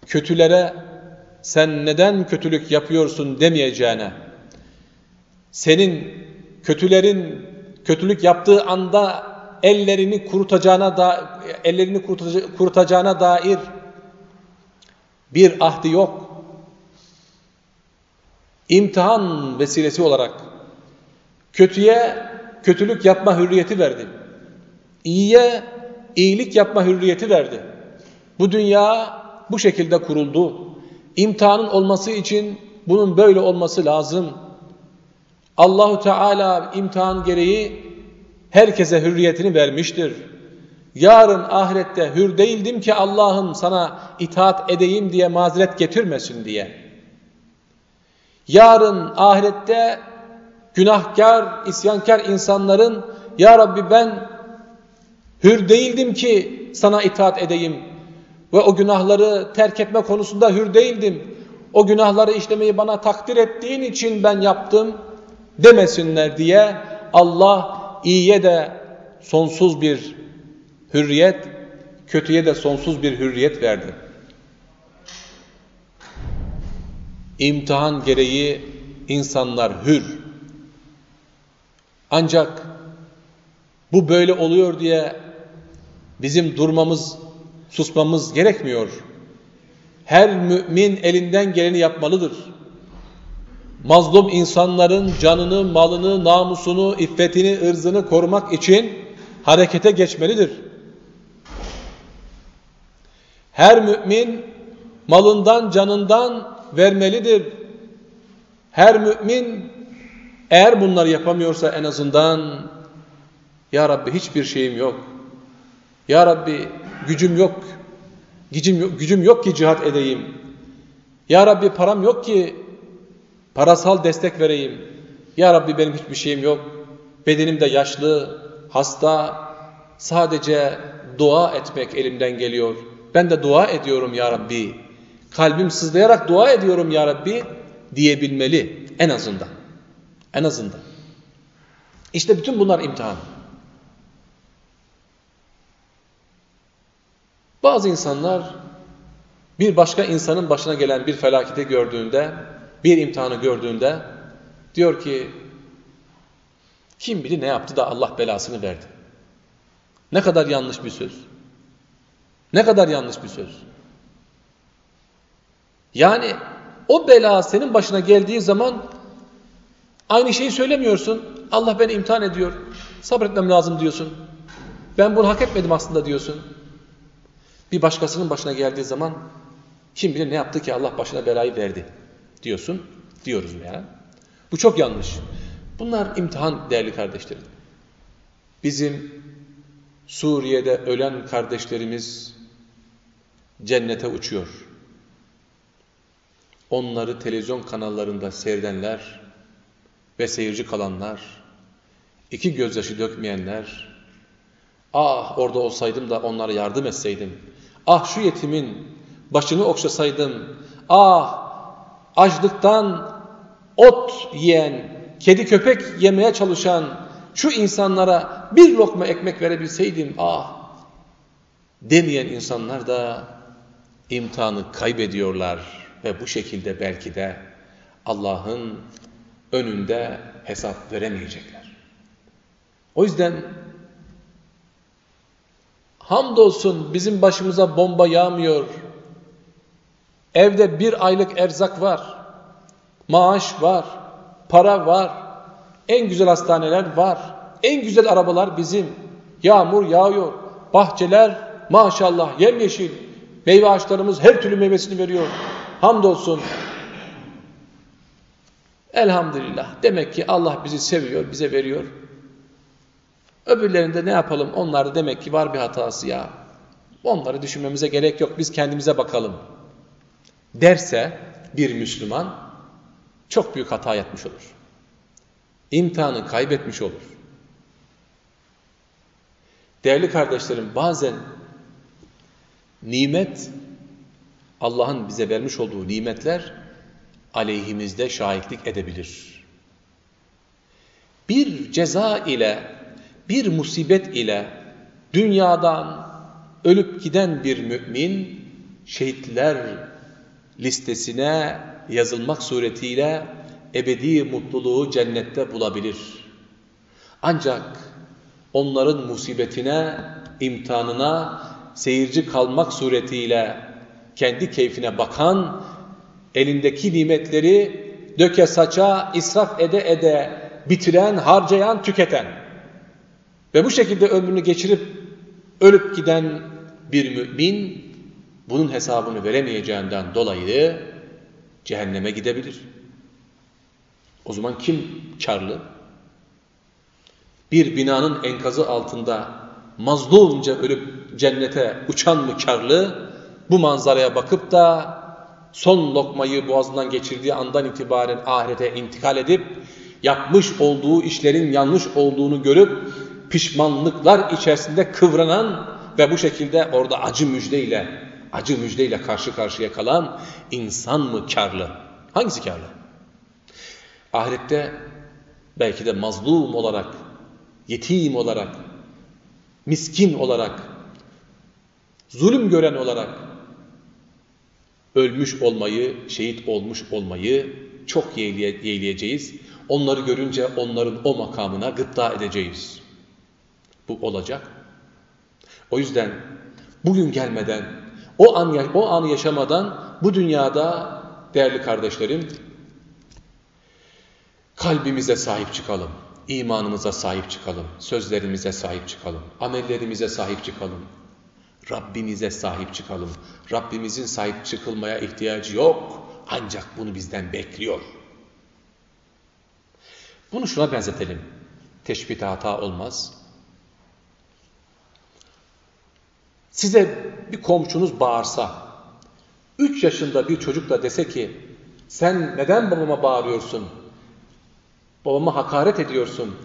Kötülere sen neden kötülük yapıyorsun demeyeceğine, senin kötülerin kötülük yaptığı anda ellerini kurutacağına da ellerini kurutacağına dair bir ahdi yok. İmtihan vesilesi olarak Kötüye kötülük yapma hürriyeti verdi. İyiye iyilik yapma hürriyeti verdi. Bu dünya bu şekilde kuruldu. İmtihanın olması için bunun böyle olması lazım. Allahu Teala imtihan gereği herkese hürriyetini vermiştir. Yarın ahirette hür değildim ki Allah'ım sana itaat edeyim diye mazeret getirmesin diye. Yarın ahirette günahkar, isyankar insanların Ya Rabbi ben hür değildim ki sana itaat edeyim ve o günahları terk etme konusunda hür değildim. O günahları işlemeyi bana takdir ettiğin için ben yaptım demesinler diye Allah iyiye de sonsuz bir hürriyet, kötüye de sonsuz bir hürriyet verdi. İmtihan gereği insanlar hür. Ancak bu böyle oluyor diye bizim durmamız, susmamız gerekmiyor. Her mümin elinden geleni yapmalıdır. Mazlum insanların canını, malını, namusunu, iffetini, ırzını korumak için harekete geçmelidir. Her mümin malından, canından vermelidir. Her mümin eğer bunları yapamıyorsa en azından Ya Rabbi hiçbir şeyim yok. Ya Rabbi gücüm yok. Gücüm yok, gücüm yok ki cihat edeyim. Ya Rabbi param yok ki parasal destek vereyim. Ya Rabbi benim hiçbir şeyim yok. Bedenim de yaşlı, hasta. Sadece dua etmek elimden geliyor. Ben de dua ediyorum ya Rabbi. Kalbim sızlayarak dua ediyorum ya Rabbi diyebilmeli en azından. En azından. İşte bütün bunlar imtihan. Bazı insanlar bir başka insanın başına gelen bir felaketi gördüğünde, bir imtihanı gördüğünde diyor ki kim bilir ne yaptı da Allah belasını verdi. Ne kadar yanlış bir söz. Ne kadar yanlış bir söz. Yani o bela senin başına geldiği zaman aynı şeyi söylemiyorsun. Allah beni imtihan ediyor. Sabretmem lazım diyorsun. Ben bunu hak etmedim aslında diyorsun. Bir başkasının başına geldiği zaman kim bilir ne yaptı ki Allah başına belayı verdi diyorsun. Diyoruz ya. Bu çok yanlış. Bunlar imtihan değerli kardeşlerim. Bizim Suriye'de ölen kardeşlerimiz cennete uçuyor. Onları televizyon kanallarında seyredenler ve seyirci kalanlar, iki gözyaşı dökmeyenler, ah orada olsaydım da onlara yardım etseydim, ah şu yetimin başını okşasaydım, ah açlıktan ot yiyen, kedi köpek yemeye çalışan şu insanlara bir lokma ekmek verebilseydim, ah demeyen insanlar da imtihanı kaybediyorlar ve bu şekilde belki de Allah'ın önünde hesap veremeyecekler. O yüzden hamdolsun bizim başımıza bomba yağmıyor. Evde bir aylık erzak var. Maaş var. Para var. En güzel hastaneler var. En güzel arabalar bizim. Yağmur yağıyor. Bahçeler maşallah yemyeşil. Meyve ağaçlarımız her türlü meyvesini veriyor. Hamdolsun. Elhamdülillah. Demek ki Allah bizi seviyor, bize veriyor. Öbürlerinde ne yapalım? Onlarda demek ki var bir hatası ya. Onları düşünmemize gerek yok. Biz kendimize bakalım. Derse bir Müslüman çok büyük hata yapmış olur. İmtihanı kaybetmiş olur. Değerli kardeşlerim bazen nimet Allah'ın bize vermiş olduğu nimetler aleyhimizde şahitlik edebilir. Bir ceza ile, bir musibet ile dünyadan ölüp giden bir mümin şehitler listesine yazılmak suretiyle ebedi mutluluğu cennette bulabilir. Ancak onların musibetine, imtihanına seyirci kalmak suretiyle kendi keyfine bakan, elindeki nimetleri döke saça, israf ede ede bitiren, harcayan, tüketen ve bu şekilde ömrünü geçirip ölüp giden bir mümin bunun hesabını veremeyeceğinden dolayı cehenneme gidebilir. O zaman kim karlı? Bir binanın enkazı altında mazlumca ölüp cennete uçan mı karlı? Bu manzaraya bakıp da son lokmayı boğazından geçirdiği andan itibaren ahirete intikal edip yapmış olduğu işlerin yanlış olduğunu görüp pişmanlıklar içerisinde kıvranan ve bu şekilde orada acı müjdeyle acı müjdeyle karşı karşıya kalan insan mı karlı? Hangisi karlı? Ahirette belki de mazlum olarak, yetim olarak, miskin olarak, zulüm gören olarak ölmüş olmayı, şehit olmuş olmayı çok yeğleyeceğiz. Onları görünce onların o makamına gıpta edeceğiz. Bu olacak. O yüzden bugün gelmeden, o, an, o anı yaşamadan bu dünyada değerli kardeşlerim kalbimize sahip çıkalım. imanımıza sahip çıkalım. Sözlerimize sahip çıkalım. Amellerimize sahip çıkalım. Rabbimize sahip çıkalım. Rabbimizin sahip çıkılmaya ihtiyacı yok. Ancak bunu bizden bekliyor. Bunu şuna benzetelim. Teşbihte hata olmaz. Size bir komşunuz bağırsa, 3 yaşında bir çocuk da dese ki, sen neden babama bağırıyorsun? Babama hakaret ediyorsun.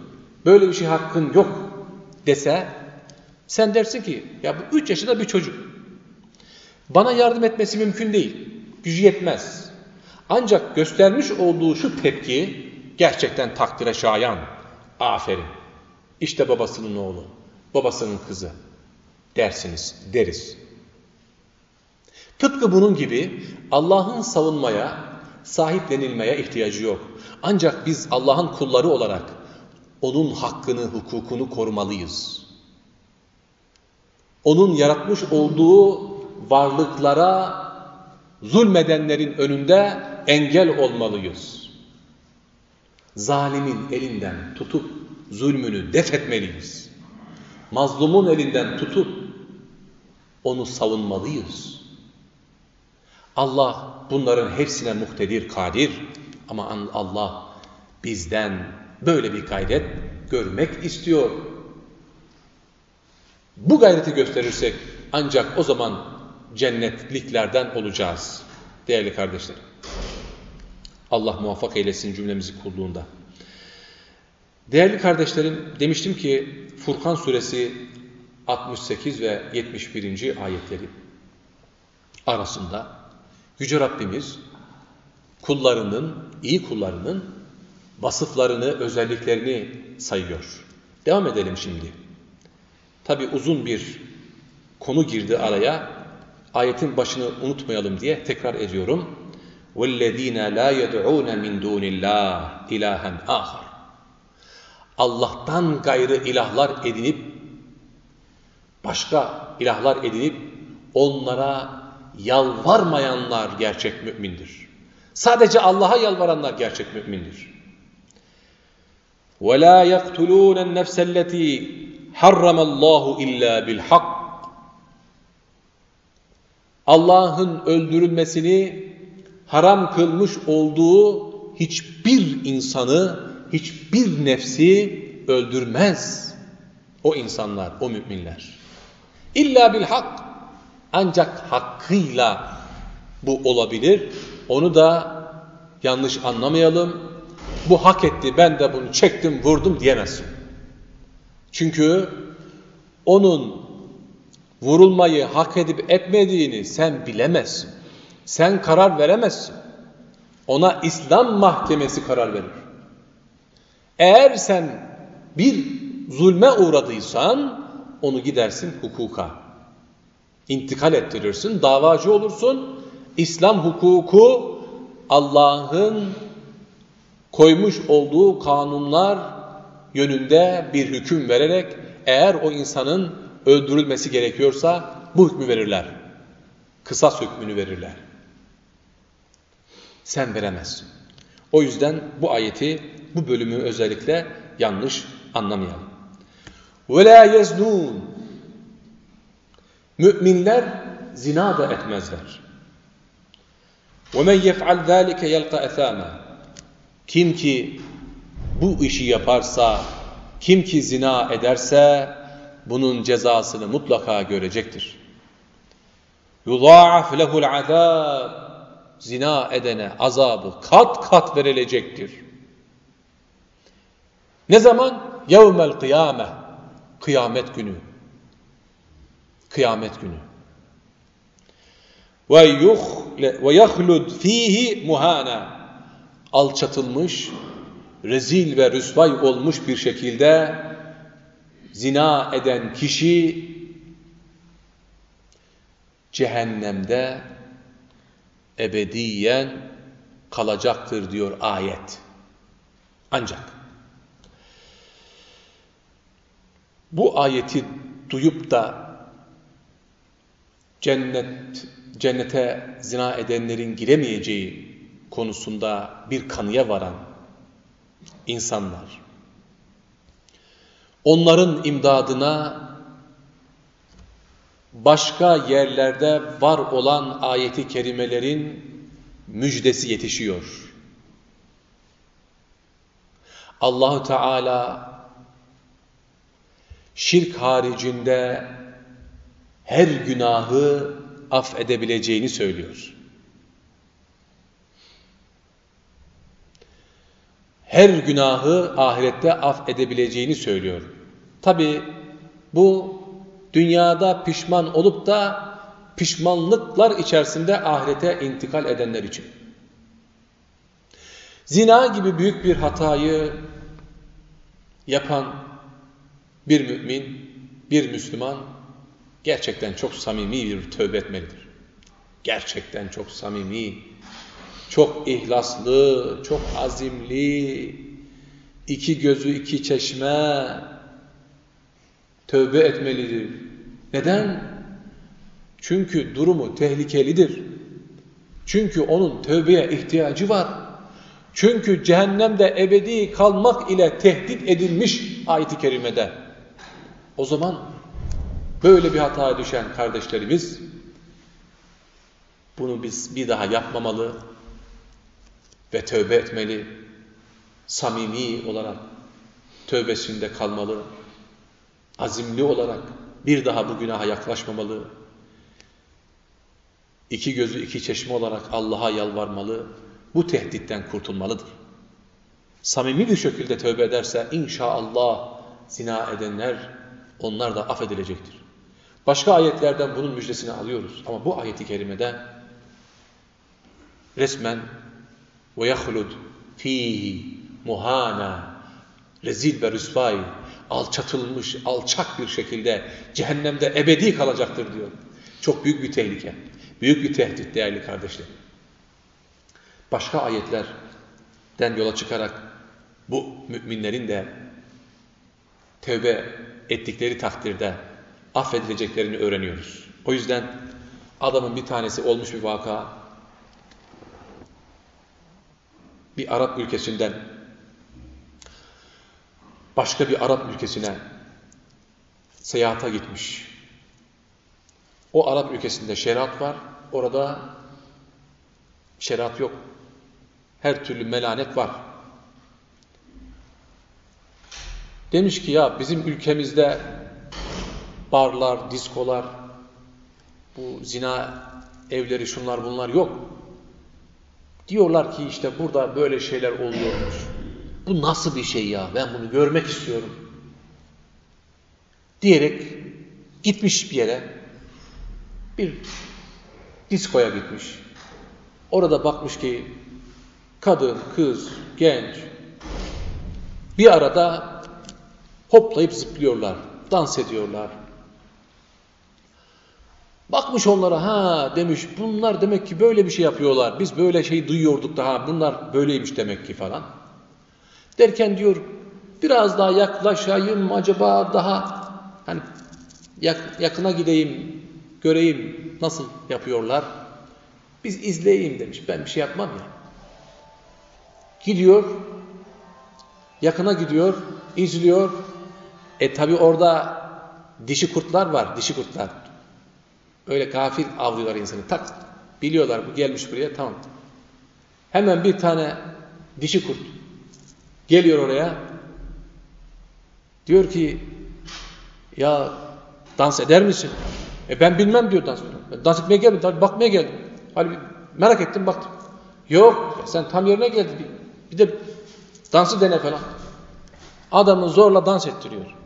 Böyle bir şey hakkın yok dese, sen dersin ki, ya bu 3 yaşında bir çocuk. Bana yardım etmesi mümkün değil. Gücü yetmez. Ancak göstermiş olduğu şu tepki gerçekten takdire şayan. Aferin. İşte babasının oğlu, babasının kızı dersiniz, deriz. Tıpkı bunun gibi Allah'ın savunmaya, sahiplenilmeye ihtiyacı yok. Ancak biz Allah'ın kulları olarak onun hakkını, hukukunu korumalıyız. Onun yaratmış olduğu varlıklara zulmedenlerin önünde engel olmalıyız. Zalimin elinden tutup zulmünü def etmeliyiz. Mazlumun elinden tutup onu savunmalıyız. Allah bunların hepsine muhtedir, kadir ama Allah bizden böyle bir gayret görmek istiyor. Bu gayreti gösterirsek ancak o zaman cennetliklerden olacağız değerli kardeşler. Allah muvaffak eylesin cümlemizi kulluğunda. Değerli kardeşlerim demiştim ki Furkan suresi 68 ve 71. ayetleri arasında Yüce Rabbimiz kullarının, iyi kullarının vasıflarını, özelliklerini sayıyor. Devam edelim şimdi. Tabi uzun bir konu girdi araya. Ayetin başını unutmayalım diye tekrar ediyorum. وَالَّذ۪ينَ لَا يَدْعُونَ مِنْ دُونِ اللّٰهِ اِلَٰهًا آخَرٍ Allah'tan gayrı ilahlar edinip, başka ilahlar edinip onlara yalvarmayanlar gerçek mümindir. Sadece Allah'a yalvaranlar gerçek mümindir. وَلَا يَقْتُلُونَ النَّفْسَ الَّتِي حَرَّمَ اللّٰهُ اِلَّا بِالْحَقِّ Allah'ın öldürülmesini haram kılmış olduğu hiçbir insanı, hiçbir nefsi öldürmez. O insanlar, o müminler. İlla bil hak. Ancak hakkıyla bu olabilir. Onu da yanlış anlamayalım. Bu hak etti, ben de bunu çektim, vurdum diyemezsin. Çünkü onun vurulmayı hak edip etmediğini sen bilemezsin. Sen karar veremezsin. Ona İslam mahkemesi karar verir. Eğer sen bir zulme uğradıysan onu gidersin hukuka. İntikal ettirirsin, davacı olursun. İslam hukuku Allah'ın koymuş olduğu kanunlar yönünde bir hüküm vererek eğer o insanın öldürülmesi gerekiyorsa bu hükmü verirler. Kısas hükmünü verirler. Sen veremezsin. O yüzden bu ayeti, bu bölümü özellikle yanlış anlamayalım. وَلَا يَزْنُونَ Müminler zina da etmezler. وَمَنْ يَفْعَلْ ذَٰلِكَ يَلْقَ اَثَامًا Kim ki bu işi yaparsa, kim ki zina ederse bunun cezasını mutlaka görecektir. يُضَاعَفْ لَهُ الْعَذَابِ Zina edene azabı kat kat verilecektir. Ne zaman? يَوْمَ الْقِيَامَةِ Kıyamet günü. Kıyamet günü. Ve yahlud fihi muhana. Alçatılmış, rezil ve rüsvay olmuş bir şekilde zina eden kişi cehennemde ebediyen kalacaktır diyor ayet. Ancak bu ayeti duyup da cennet cennete zina edenlerin giremeyeceği konusunda bir kanıya varan insanlar onların imdadına başka yerlerde var olan ayeti kerimelerin müjdesi yetişiyor. Allahu Teala şirk haricinde her günahı affedebileceğini söylüyor. Her günahı ahirette affedebileceğini söylüyor. Tabi bu dünyada pişman olup da pişmanlıklar içerisinde ahirete intikal edenler için. Zina gibi büyük bir hatayı yapan bir mümin, bir Müslüman gerçekten çok samimi bir tövbe etmelidir. Gerçekten çok samimi, çok ihlaslı, çok azimli, iki gözü iki çeşme tövbe etmelidir. Neden? Çünkü durumu tehlikelidir. Çünkü onun tövbeye ihtiyacı var. Çünkü cehennemde ebedi kalmak ile tehdit edilmiş ayet-i kerimede. O zaman böyle bir hataya düşen kardeşlerimiz bunu biz bir daha yapmamalı ve tövbe etmeli. Samimi olarak tövbesinde kalmalı. Azimli olarak bir daha bu günaha yaklaşmamalı. İki gözü iki çeşme olarak Allah'a yalvarmalı. Bu tehditten kurtulmalıdır. Samimi bir şekilde tövbe ederse inşallah zina edenler onlar da affedilecektir. Başka ayetlerden bunun müjdesini alıyoruz. Ama bu ayeti kerimede resmen yahlud fihi muhana rezil ve rüsvay alçatılmış, alçak bir şekilde cehennemde ebedi kalacaktır diyor. Çok büyük bir tehlike, büyük bir tehdit değerli kardeşlerim. Başka ayetlerden yola çıkarak bu müminlerin de tövbe ettikleri takdirde affedileceklerini öğreniyoruz. O yüzden adamın bir tanesi olmuş bir vaka bir Arap ülkesinden başka bir Arap ülkesine seyahata gitmiş. O Arap ülkesinde şeriat var, orada şeriat yok. Her türlü melanet var. Demiş ki ya bizim ülkemizde barlar, diskolar, bu zina evleri şunlar bunlar yok. Diyorlar ki işte burada böyle şeyler oluyormuş. Bu nasıl bir şey ya ben bunu görmek istiyorum. Diyerek gitmiş bir yere bir diskoya gitmiş. Orada bakmış ki kadın, kız, genç bir arada hoplayıp zıplıyorlar, dans ediyorlar. Bakmış onlara ha demiş bunlar demek ki böyle bir şey yapıyorlar. Biz böyle şey duyuyorduk daha bunlar böyleymiş demek ki falan. Derken diyor biraz daha yaklaşayım acaba daha hani yak, yakına gideyim göreyim nasıl yapıyorlar. Biz izleyeyim demiş ben bir şey yapmam ya. Gidiyor, yakına gidiyor, izliyor. E tabi orada dişi kurtlar var, dişi kurtlar. Öyle gafil avlıyorlar insanı. Tak, biliyorlar bu gelmiş buraya, tamam. Hemen bir tane dişi kurt geliyor oraya. Diyor ki, ya dans eder misin? E ben bilmem diyor dans. Ben dans etmeye gelmedim, bakmaya geldim. Hani merak ettim, baktım. Yok, sen tam yerine geldin. Bir de dansı dene falan. Adamı zorla dans ettiriyor.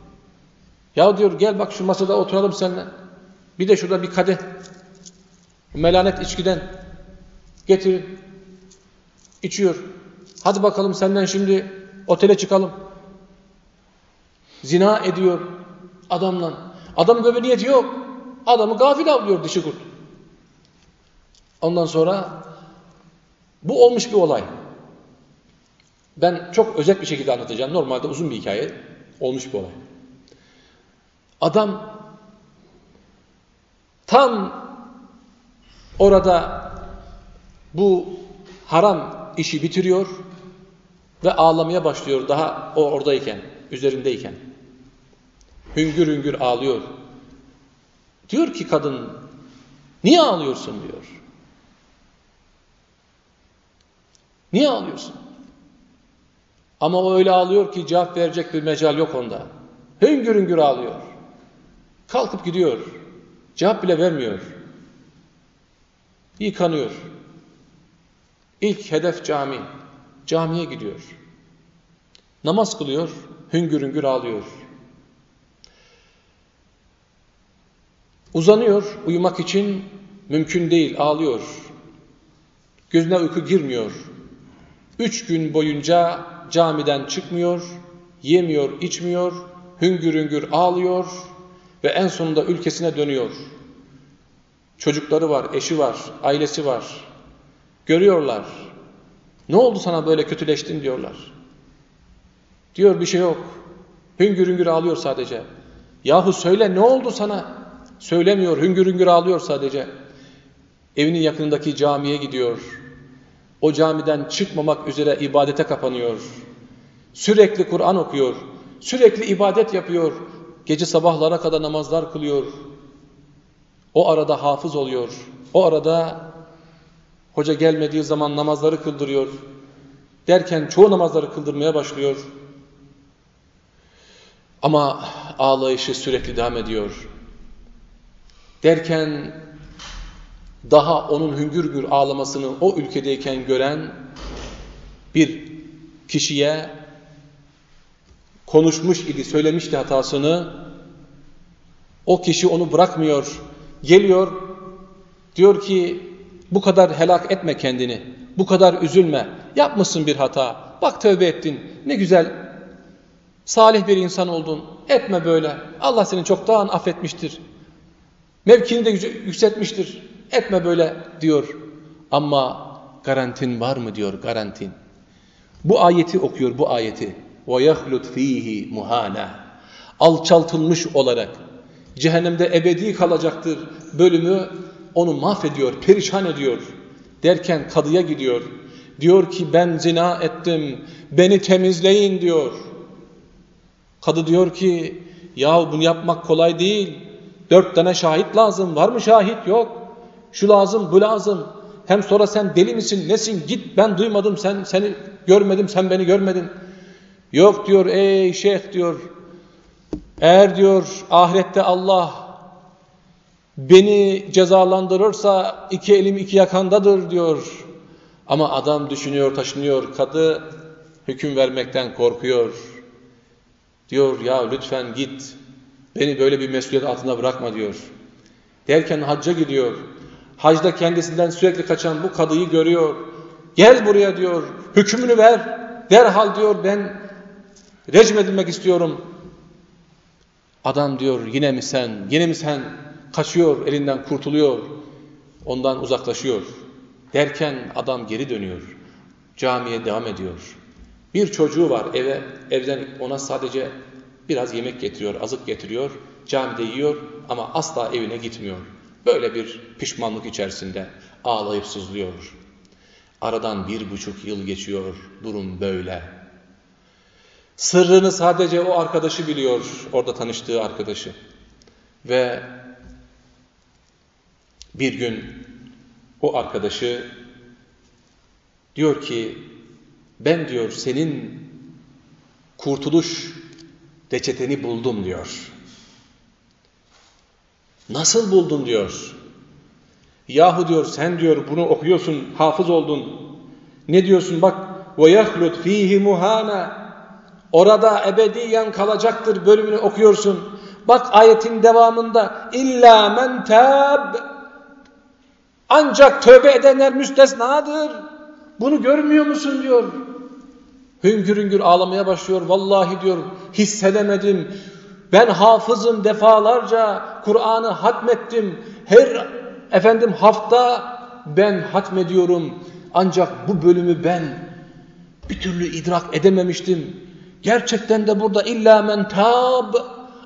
Ya diyor gel bak şu masada oturalım seninle. Bir de şurada bir kadeh. Melanet içkiden getir. içiyor. Hadi bakalım senden şimdi otele çıkalım. Zina ediyor adamla. Adam böyle niyeti yok. Adamı gafil avlıyor dişi kurt. Ondan sonra bu olmuş bir olay. Ben çok özet bir şekilde anlatacağım. Normalde uzun bir hikaye. Olmuş bir olay. Adam tam orada bu haram işi bitiriyor ve ağlamaya başlıyor daha o oradayken, üzerindeyken. Hüngür hüngür ağlıyor. Diyor ki kadın, niye ağlıyorsun diyor. Niye ağlıyorsun? Ama o öyle ağlıyor ki cevap verecek bir mecal yok onda. Hüngür hüngür ağlıyor. Kalkıp gidiyor. Cevap bile vermiyor. Yıkanıyor. İlk hedef cami. Camiye gidiyor. Namaz kılıyor. Hüngür hüngür ağlıyor. Uzanıyor uyumak için mümkün değil ağlıyor. Gözüne uyku girmiyor. Üç gün boyunca camiden çıkmıyor, yemiyor, içmiyor, hüngür hüngür ağlıyor ve en sonunda ülkesine dönüyor. Çocukları var, eşi var, ailesi var. Görüyorlar. Ne oldu sana böyle kötüleştin diyorlar. Diyor bir şey yok. Hüngür hüngür ağlıyor sadece. Yahu söyle ne oldu sana? Söylemiyor, hüngür hüngür ağlıyor sadece. Evinin yakınındaki camiye gidiyor. O camiden çıkmamak üzere ibadete kapanıyor. Sürekli Kur'an okuyor. Sürekli ibadet yapıyor. Gece sabahlara kadar namazlar kılıyor. O arada hafız oluyor. O arada hoca gelmediği zaman namazları kıldırıyor. Derken çoğu namazları kıldırmaya başlıyor. Ama ağlayışı sürekli devam ediyor. Derken daha onun hüngür hüngür ağlamasını o ülkedeyken gören bir kişiye konuşmuş idi, söylemişti hatasını. O kişi onu bırakmıyor. Geliyor, diyor ki bu kadar helak etme kendini, bu kadar üzülme. Yapmışsın bir hata, bak tövbe ettin, ne güzel, salih bir insan oldun. Etme böyle, Allah seni çoktan affetmiştir. Mevkini de yükseltmiştir. Etme böyle diyor. Ama garantin var mı diyor garantin. Bu ayeti okuyor bu ayeti. وَيَخْلُدْ ف۪يهِ muhana. Alçaltılmış olarak cehennemde ebedi kalacaktır bölümü onu mahvediyor, perişan ediyor. Derken kadıya gidiyor. Diyor ki ben zina ettim, beni temizleyin diyor. Kadı diyor ki ya bunu yapmak kolay değil. Dört tane şahit lazım. Var mı şahit? Yok. Şu lazım, bu lazım. Hem sonra sen deli misin, nesin? Git ben duymadım, sen seni görmedim, sen beni görmedin. Yok diyor ey şeyh diyor. Eğer diyor ahirette Allah beni cezalandırırsa iki elim iki yakandadır diyor. Ama adam düşünüyor, taşınıyor. Kadı hüküm vermekten korkuyor. Diyor ya lütfen git. Beni böyle bir mesuliyet altında bırakma diyor. Derken hacca gidiyor. Hacda kendisinden sürekli kaçan bu kadıyı görüyor. Gel buraya diyor, hükmünü ver. Derhal diyor ben recm edilmek istiyorum. Adam diyor yine mi sen, yine mi sen? Kaçıyor, elinden kurtuluyor. Ondan uzaklaşıyor. Derken adam geri dönüyor. Camiye devam ediyor. Bir çocuğu var eve, evden ona sadece biraz yemek getiriyor, azık getiriyor. Camide yiyor ama asla evine gitmiyor. Böyle bir pişmanlık içerisinde ağlayıp sızlıyor. Aradan bir buçuk yıl geçiyor. Durum böyle. Sırrını sadece o arkadaşı biliyor. Orada tanıştığı arkadaşı. Ve bir gün o arkadaşı diyor ki ben diyor senin kurtuluş reçeteni buldum diyor. Nasıl buldun diyor. Yahu diyor sen diyor bunu okuyorsun, hafız oldun. Ne diyorsun bak ve yahlut fihi muhana. Orada ebediyen kalacaktır bölümünü okuyorsun. Bak ayetin devamında illa men tab ancak tövbe edenler müstesnadır. Bunu görmüyor musun diyor. Hüngür hüngür ağlamaya başlıyor. Vallahi diyor hissedemedim. Ben hafızım defalarca Kur'an'ı hatmettim. Her efendim hafta ben hatmediyorum. Ancak bu bölümü ben bir türlü idrak edememiştim. Gerçekten de burada illa men tab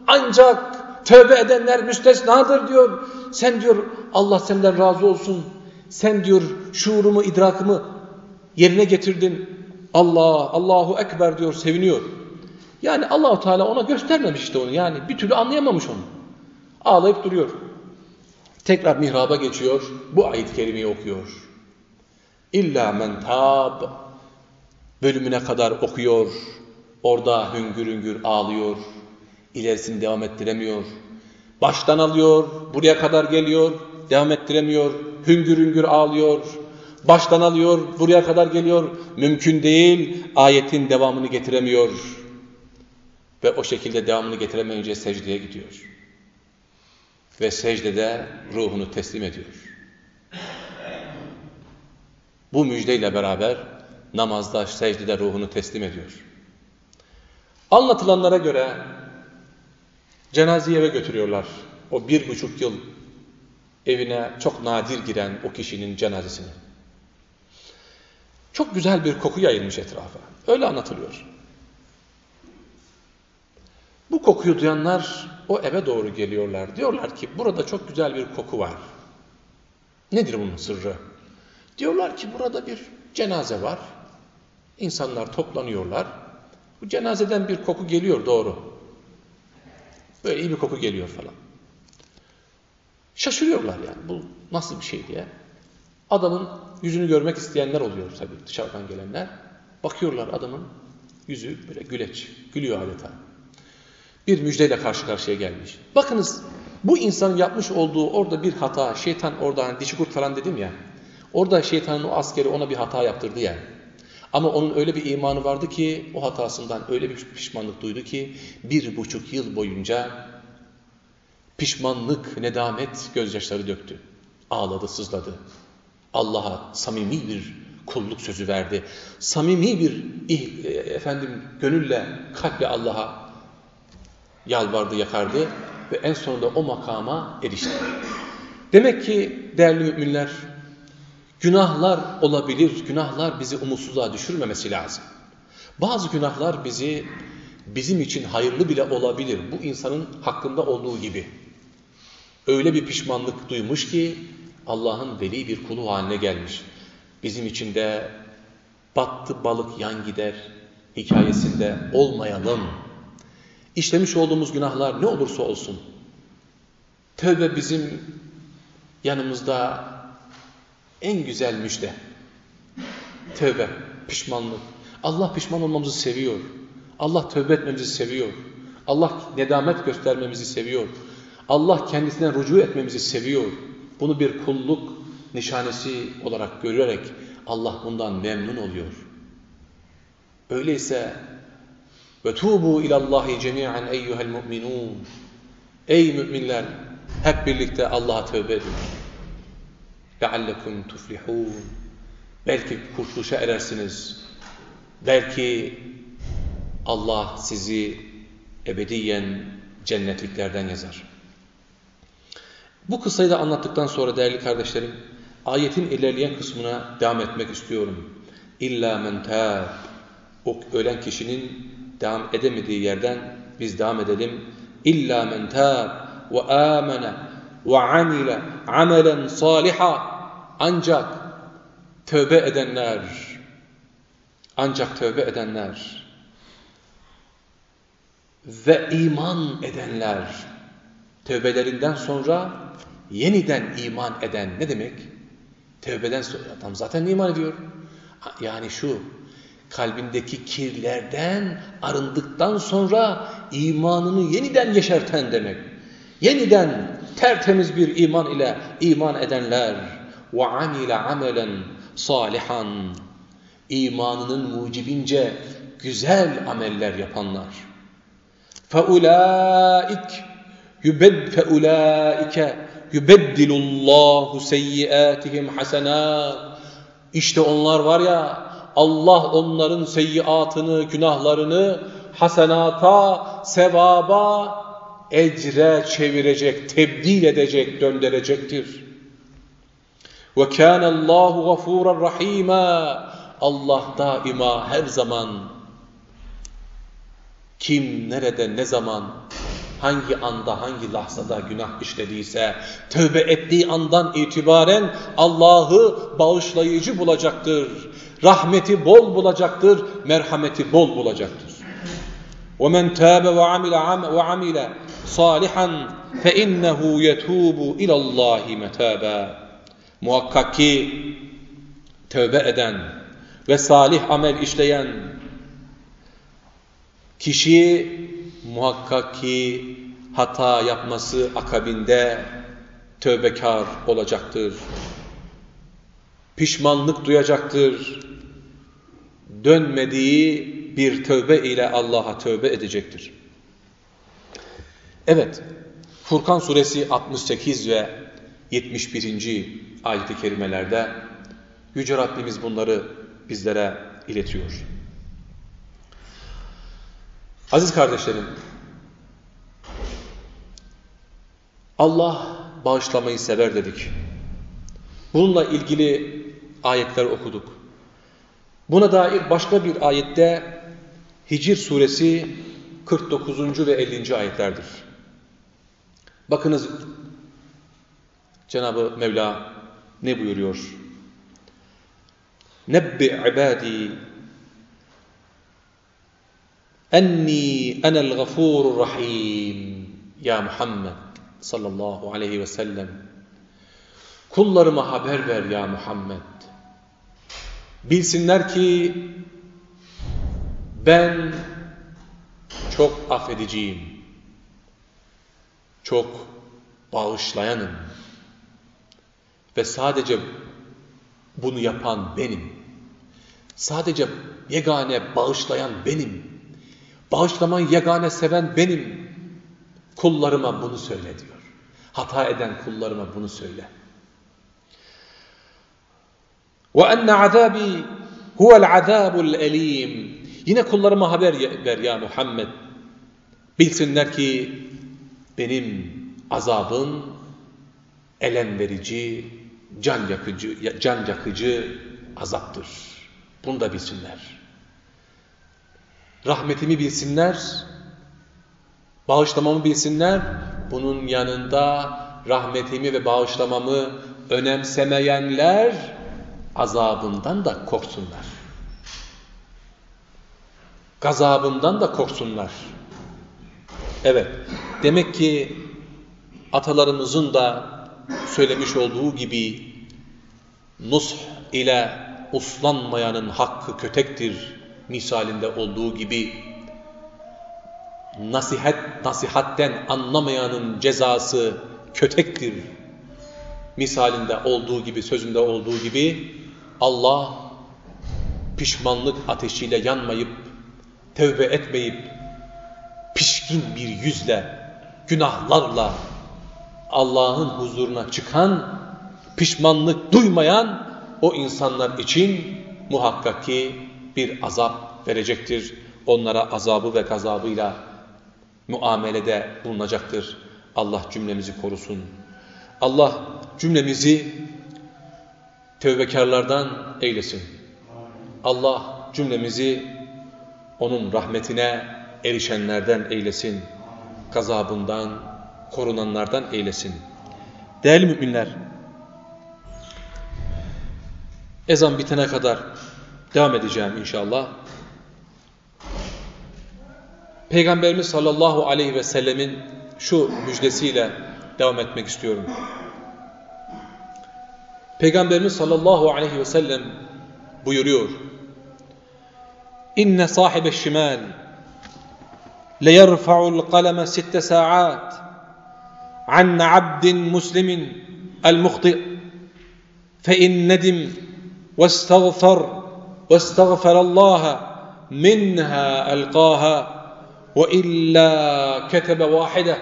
ancak tövbe edenler müstesnadır diyor. Sen diyor Allah senden razı olsun. Sen diyor şuurumu, idrakımı yerine getirdin. Allah, Allahu Ekber diyor, seviniyor. Yani Allahu Teala ona göstermemiş işte onu. Yani bir türlü anlayamamış onu. Ağlayıp duruyor. Tekrar mihraba geçiyor. Bu ayet-i kerimeyi okuyor. İlla men tab bölümüne kadar okuyor. Orada hüngür hüngür ağlıyor. İlerisini devam ettiremiyor. Baştan alıyor, buraya kadar geliyor, devam ettiremiyor. Hüngür hüngür ağlıyor. Baştan alıyor, buraya kadar geliyor. Mümkün değil, ayetin devamını getiremiyor. Ve o şekilde devamını getiremeyince secdeye gidiyor. Ve secdede ruhunu teslim ediyor. Bu müjdeyle beraber namazda, secdede ruhunu teslim ediyor. Anlatılanlara göre cenazeyi eve götürüyorlar. O bir buçuk yıl evine çok nadir giren o kişinin cenazesini. Çok güzel bir koku yayılmış etrafa. Öyle anlatılıyor. Bu kokuyu duyanlar o eve doğru geliyorlar. Diyorlar ki burada çok güzel bir koku var. Nedir bunun sırrı? Diyorlar ki burada bir cenaze var. İnsanlar toplanıyorlar. Bu cenazeden bir koku geliyor doğru. Böyle iyi bir koku geliyor falan. Şaşırıyorlar yani bu nasıl bir şey diye. Adamın yüzünü görmek isteyenler oluyor tabii dışarıdan gelenler. Bakıyorlar adamın yüzü böyle güleç, gülüyor adeta. Bir müjdeyle karşı karşıya gelmiş. Bakınız bu insanın yapmış olduğu orada bir hata, şeytan orada hani dişi kurt falan dedim ya. Orada şeytanın o askeri ona bir hata yaptırdı ya. Ama onun öyle bir imanı vardı ki o hatasından öyle bir pişmanlık duydu ki bir buçuk yıl boyunca pişmanlık, nedamet gözyaşları döktü. Ağladı, sızladı. Allah'a samimi bir kulluk sözü verdi. Samimi bir e, efendim gönülle, kalple Allah'a yalvardı, yakardı ve en sonunda o makama erişti. Demek ki değerli müminler, günahlar olabilir, günahlar bizi umutsuzluğa düşürmemesi lazım. Bazı günahlar bizi bizim için hayırlı bile olabilir. Bu insanın hakkında olduğu gibi. Öyle bir pişmanlık duymuş ki Allah'ın veli bir kulu haline gelmiş. Bizim için de battı balık yan gider hikayesinde olmayalım. İşlemiş olduğumuz günahlar ne olursa olsun. Tövbe bizim yanımızda en güzel müjde. Tövbe, pişmanlık. Allah pişman olmamızı seviyor. Allah tövbe etmemizi seviyor. Allah nedamet göstermemizi seviyor. Allah kendisine rücu etmemizi seviyor. Bunu bir kulluk nişanesi olarak görerek Allah bundan memnun oluyor. Öyleyse ve tubu ilallahi cemi'an eyyuhel mu'minun. Ey müminler hep birlikte Allah'a tövbe edin. لَعَلَّكُمْ tuflihun. Belki kurtuluşa erersiniz. Belki Allah sizi ebediyen cennetliklerden yazar. Bu kıssayı da anlattıktan sonra değerli kardeşlerim, ayetin ilerleyen kısmına devam etmek istiyorum. İlla men tâb. O ölen kişinin devam edemediği yerden biz devam edelim. İlla men tâb ve âmene ve amile amelen saliha. Ancak tövbe edenler, ancak tövbe edenler ve iman edenler, tövbelerinden sonra yeniden iman eden ne demek? Tövbeden sonra adam zaten iman ediyor. Yani şu kalbindeki kirlerden arındıktan sonra imanını yeniden yeşerten demek. Yeniden tertemiz bir iman ile iman edenler ve amile amelen salihan imanının mucibince güzel ameller yapanlar. Feulaik yubed feulaike yubeddilullahu seyyiatihim hasenat. İşte onlar var ya Allah onların seyyiatını, günahlarını hasenata, sevaba ecre çevirecek, tebdil edecek, döndürecektir. Ve kâne Allahu gafûran rahîmâ. Allah daima her zaman kim nerede ne zaman hangi anda hangi lahzada günah işlediyse tövbe ettiği andan itibaren Allah'ı bağışlayıcı bulacaktır. Rahmeti bol bulacaktır, merhameti bol bulacaktır. وَمَنْ تَابَ وَعَمِلَ وَعَمِلَ صَالِحًا فَاِنَّهُ يَتُوبُ اِلَى اللّٰهِ مَتَابًا Muhakkak ki tövbe eden ve salih amel işleyen kişi muhakkak ki hata yapması akabinde tövbekar olacaktır. Pişmanlık duyacaktır. Dönmediği bir tövbe ile Allah'a tövbe edecektir. Evet, Furkan suresi 68 ve 71. ayet-i kerimelerde Yüce Rabbimiz bunları bizlere iletiyor. Aziz kardeşlerim, Allah bağışlamayı sever dedik. Bununla ilgili ayetler okuduk. Buna dair başka bir ayette Hicr suresi 49. ve 50. ayetlerdir. Bakınız Cenab-ı Mevla ne buyuruyor? Nebbi ibadi enni enel gafurur rahim ya Muhammed sallallahu aleyhi ve sellem kullarıma haber ver ya Muhammed bilsinler ki ben çok affediciyim çok bağışlayanım ve sadece bunu yapan benim sadece yegane bağışlayan benim Bağışlamayı yegane seven benim. Kullarıma bunu söyle diyor. Hata eden kullarıma bunu söyle. وَاَنَّ عَذَابِي هُوَ الْعَذَابُ الْاَل۪يمِ Yine kullarıma haber ver ya Muhammed. Bilsinler ki benim azabım elem verici, can yakıcı, can yakıcı azaptır. Bunu da bilsinler rahmetimi bilsinler, bağışlamamı bilsinler. Bunun yanında rahmetimi ve bağışlamamı önemsemeyenler azabından da korksunlar. Gazabından da korksunlar. Evet, demek ki atalarımızın da söylemiş olduğu gibi nush ile uslanmayanın hakkı kötektir misalinde olduğu gibi nasihat nasihatten anlamayanın cezası kötektir. Misalinde olduğu gibi, sözünde olduğu gibi Allah pişmanlık ateşiyle yanmayıp, tevbe etmeyip, pişkin bir yüzle, günahlarla Allah'ın huzuruna çıkan, pişmanlık duymayan o insanlar için muhakkak ki bir azap verecektir. Onlara azabı ve gazabıyla muamelede bulunacaktır. Allah cümlemizi korusun. Allah cümlemizi tövbekarlardan eylesin. Allah cümlemizi onun rahmetine erişenlerden eylesin. Gazabından korunanlardan eylesin. Değerli müminler, ezan bitene kadar devam edeceğim inşallah. Peygamberimiz sallallahu aleyhi ve sellemin şu müjdesiyle devam etmek istiyorum. Peygamberimiz sallallahu aleyhi ve sellem buyuruyor. إن صاحب الشمال ليرفع القلم ست ساعات عن عبد مسلم المخطئ. فإن ندم واستغفر واستغفر الله منها ألقاها وإلا كتب واحدة.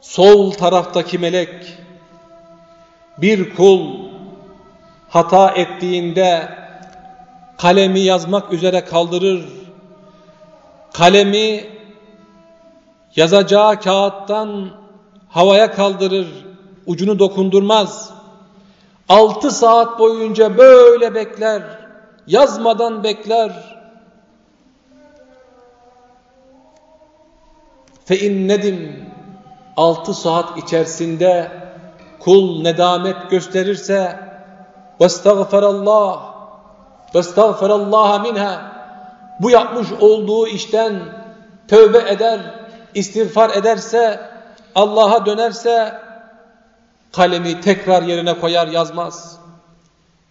sol taraftaki melek bir kul hata ettiğinde kalemi yazmak üzere kaldırır. Kalemi yazacağı kağıttan havaya kaldırır. Ucunu dokundurmaz. Altı saat boyunca böyle bekler. Yazmadan bekler. Fe innedim altı saat içerisinde kul nedamet gösterirse vestagferallah vestagferallaha minha bu yapmış olduğu işten tövbe eder, istiğfar ederse, Allah'a dönerse kalemi tekrar yerine koyar yazmaz.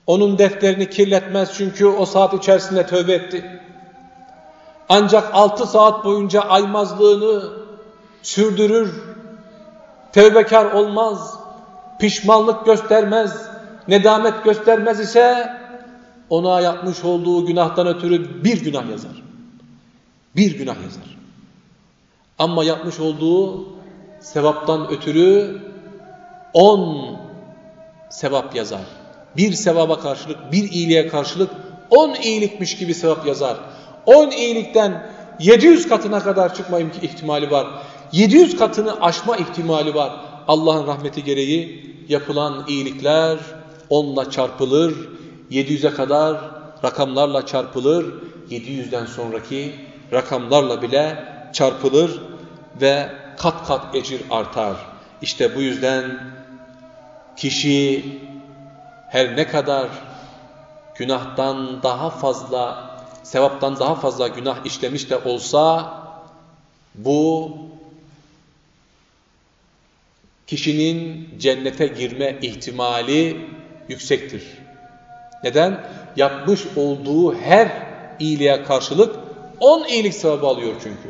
Onun defterini kirletmez çünkü o saat içerisinde tövbe etti. Ancak altı saat boyunca aymazlığını sürdürür, tevbekar olmaz, pişmanlık göstermez, nedamet göstermez ise ona yapmış olduğu günahtan ötürü bir günah yazar. Bir günah yazar. Ama yapmış olduğu sevaptan ötürü on sevap yazar. Bir sevaba karşılık, bir iyiliğe karşılık on iyilikmiş gibi sevap yazar. On iyilikten 700 katına kadar çıkma ihtimali var. 700 katını aşma ihtimali var. Allah'ın rahmeti gereği yapılan iyilikler onunla çarpılır. 700'e kadar rakamlarla çarpılır. 700'den sonraki rakamlarla bile çarpılır ve kat kat ecir artar. İşte bu yüzden kişi her ne kadar günahtan daha fazla, sevaptan daha fazla günah işlemiş de olsa bu kişinin cennete girme ihtimali yüksektir. Neden? Yapmış olduğu her iyiliğe karşılık on iyilik sevabı alıyor çünkü.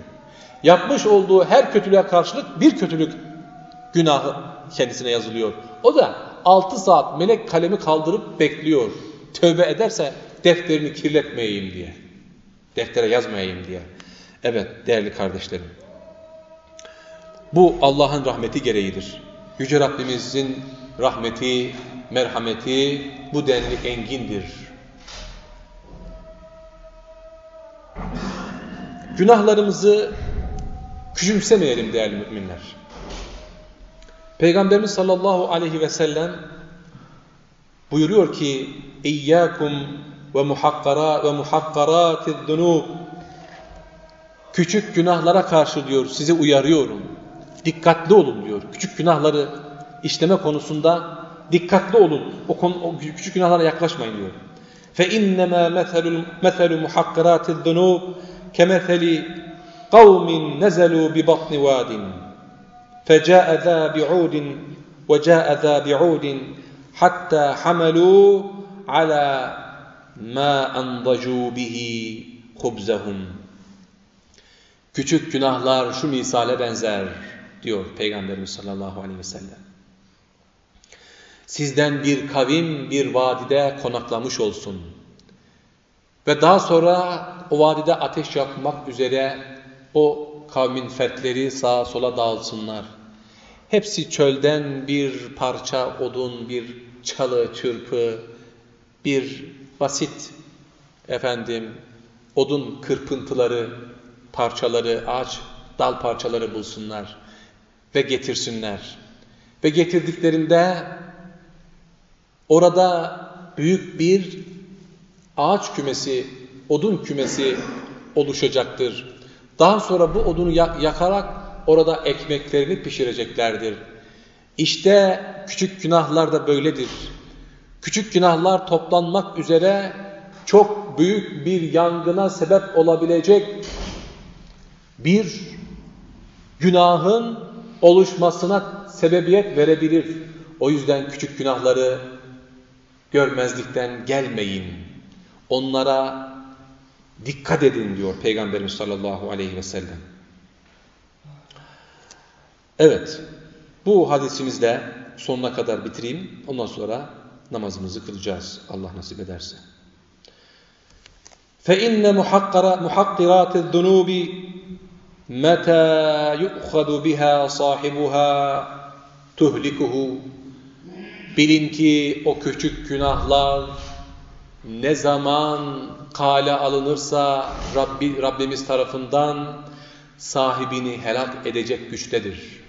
Yapmış olduğu her kötülüğe karşılık bir kötülük günahı kendisine yazılıyor. O da altı saat melek kalemi kaldırıp bekliyor. Tövbe ederse defterini kirletmeyeyim diye. Deftere yazmayayım diye. Evet değerli kardeşlerim. Bu Allah'ın rahmeti gereğidir. Yüce Rabbimizin rahmeti, merhameti bu denli engindir. Günahlarımızı küçümsemeyelim değerli müminler. Peygamberimiz sallallahu aleyhi ve sellem buyuruyor ki İyyâkum ve muhakkara ve muhakkaratiz zunub Küçük günahlara karşı diyor sizi uyarıyorum dikkatli olun diyor. Küçük günahları işleme konusunda dikkatli olun. O, konu, o küçük günahlara yaklaşmayın diyor. Fe innema meselul meselu muhakkaratiz zunub kemeseli kavmin nezelu bi batni vadin فجاء ذا بعود وجاء ذا بعود حتى حملوا على ما أنضجوا به خبزهم Küçük günahlar şu misale benzer diyor Peygamberimiz sallallahu aleyhi ve sellem. Sizden bir kavim bir vadide konaklamış olsun. Ve daha sonra o vadide ateş yakmak üzere o kavmin fertleri sağa sola dağılsınlar. Hepsi çölden bir parça odun, bir çalı, çırpı, bir basit efendim odun kırpıntıları, parçaları, ağaç dal parçaları bulsunlar ve getirsinler. Ve getirdiklerinde orada büyük bir ağaç kümesi, odun kümesi oluşacaktır. Daha sonra bu odunu yakarak orada ekmeklerini pişireceklerdir. İşte küçük günahlar da böyledir. Küçük günahlar toplanmak üzere çok büyük bir yangına sebep olabilecek bir günahın oluşmasına sebebiyet verebilir. O yüzden küçük günahları görmezlikten gelmeyin. Onlara dikkat edin diyor Peygamberimiz sallallahu aleyhi ve sellem. Evet, bu hadisimizde sonuna kadar bitireyim. Ondan sonra namazımızı kılacağız Allah nasip ederse. فَاِنَّ مُحَقِّرَاتِ الذُّنُوبِ meta yu'khadu biha sahibuha tuhlikuhu bilin ki o küçük günahlar ne zaman kale alınırsa Rabbi, Rabbimiz tarafından sahibini helak edecek güçtedir.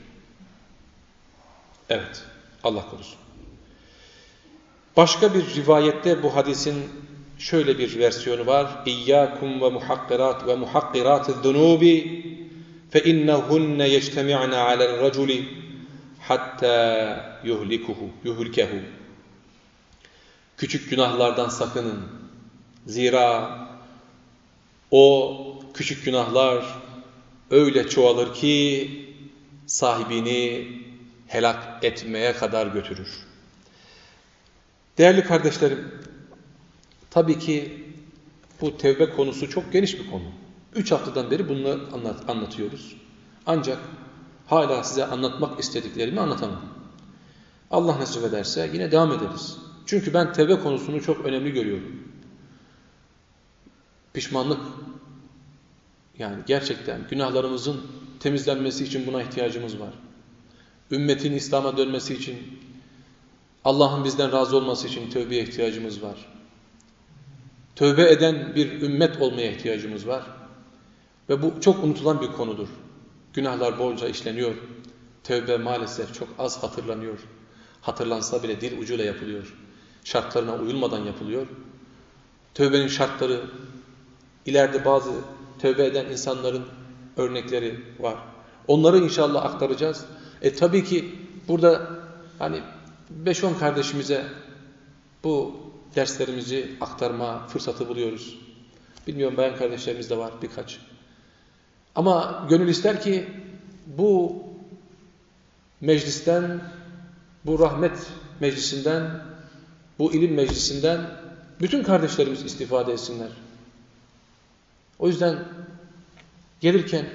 Evet, Allah korusun. Başka bir rivayette bu hadisin şöyle bir versiyonu var. İyyakum ve muhakkirat ve muhakkirat zunubi innehunne yeçtemi'ne alel raculi hatta yuhlikuhu, yuhlikehu. Küçük günahlardan sakının. Zira o küçük günahlar öyle çoğalır ki sahibini helak etmeye kadar götürür. Değerli kardeşlerim, tabii ki bu tevbe konusu çok geniş bir konu. Üç haftadan beri bunu anlat, anlatıyoruz. Ancak hala size anlatmak istediklerimi anlatamam. Allah nasip ederse yine devam ederiz. Çünkü ben tevbe konusunu çok önemli görüyorum. Pişmanlık, yani gerçekten günahlarımızın temizlenmesi için buna ihtiyacımız var. Ümmetin İslam'a dönmesi için, Allah'ın bizden razı olması için tövbeye ihtiyacımız var. Tövbe eden bir ümmet olmaya ihtiyacımız var. Ve bu çok unutulan bir konudur. Günahlar bolca işleniyor. Tövbe maalesef çok az hatırlanıyor. Hatırlansa bile dil ucuyla yapılıyor. Şartlarına uyulmadan yapılıyor. Tövbenin şartları, ileride bazı tövbe eden insanların örnekleri var. Onları inşallah aktaracağız. E tabii ki burada hani 5-10 kardeşimize bu derslerimizi aktarma fırsatı buluyoruz. Bilmiyorum bayan kardeşlerimiz de var birkaç. Ama gönül ister ki bu meclisten, bu rahmet meclisinden, bu ilim meclisinden bütün kardeşlerimiz istifade etsinler. O yüzden gelirken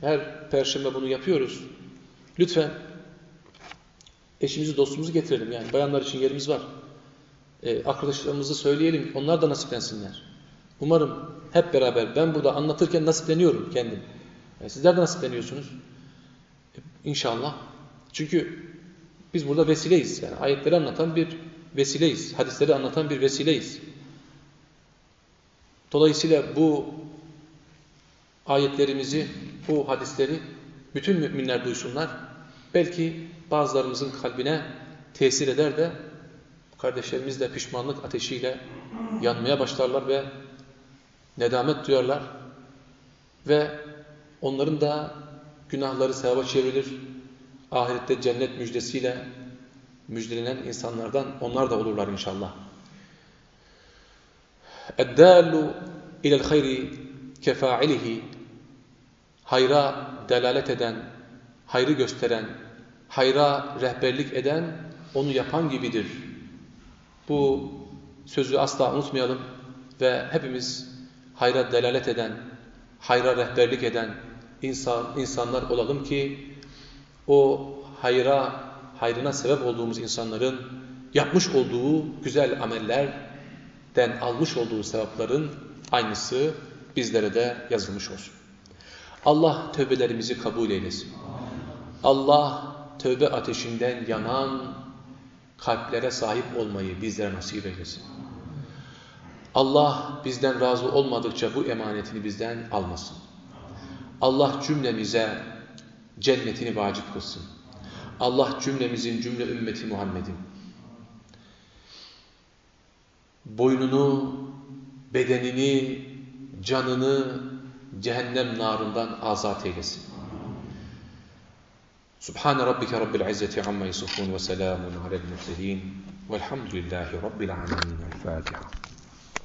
her perşembe bunu yapıyoruz. Lütfen eşimizi dostumuzu getirelim yani bayanlar için yerimiz var. Ee, arkadaşlarımızı söyleyelim onlar da nasiplensinler. Umarım hep beraber ben burada anlatırken nasipleniyorum kendim. Yani sizler de nasipleniyorsunuz. E, inşallah. Çünkü biz burada vesileyiz. Yani ayetleri anlatan bir vesileyiz. Hadisleri anlatan bir vesileyiz. Dolayısıyla bu ayetlerimizi, bu hadisleri bütün müminler duysunlar. Belki bazılarımızın kalbine tesir eder de kardeşlerimiz de pişmanlık ateşiyle yanmaya başlarlar ve nedamet duyarlar ve onların da günahları sevaba çevrilir. Ahirette cennet müjdesiyle müjdelenen insanlardan onlar da olurlar inşallah. اَدَّالُ اِلَى الْخَيْرِ كَفَاعِلِهِ Hayra delalet eden, hayrı gösteren, hayra rehberlik eden onu yapan gibidir. Bu sözü asla unutmayalım ve hepimiz hayra delalet eden, hayra rehberlik eden insan, insanlar olalım ki o hayra, hayrına sebep olduğumuz insanların yapmış olduğu güzel amellerden almış olduğu sevapların aynısı bizlere de yazılmış olsun. Allah tövbelerimizi kabul eylesin. Allah tövbe ateşinden yanan kalplere sahip olmayı bizlere nasip eylesin. Allah bizden razı olmadıkça bu emanetini bizden almasın. Allah cümlemize cennetini vacip kılsın. Allah cümlemizin cümle ümmeti Muhammed'in boynunu, bedenini, canını cehennem narından azat eylesin. Subhan rabbike rabbil izzati amma yasifun ve selamun alel murselin. Velhamdülillahi rabbil alamin. El Fatiha.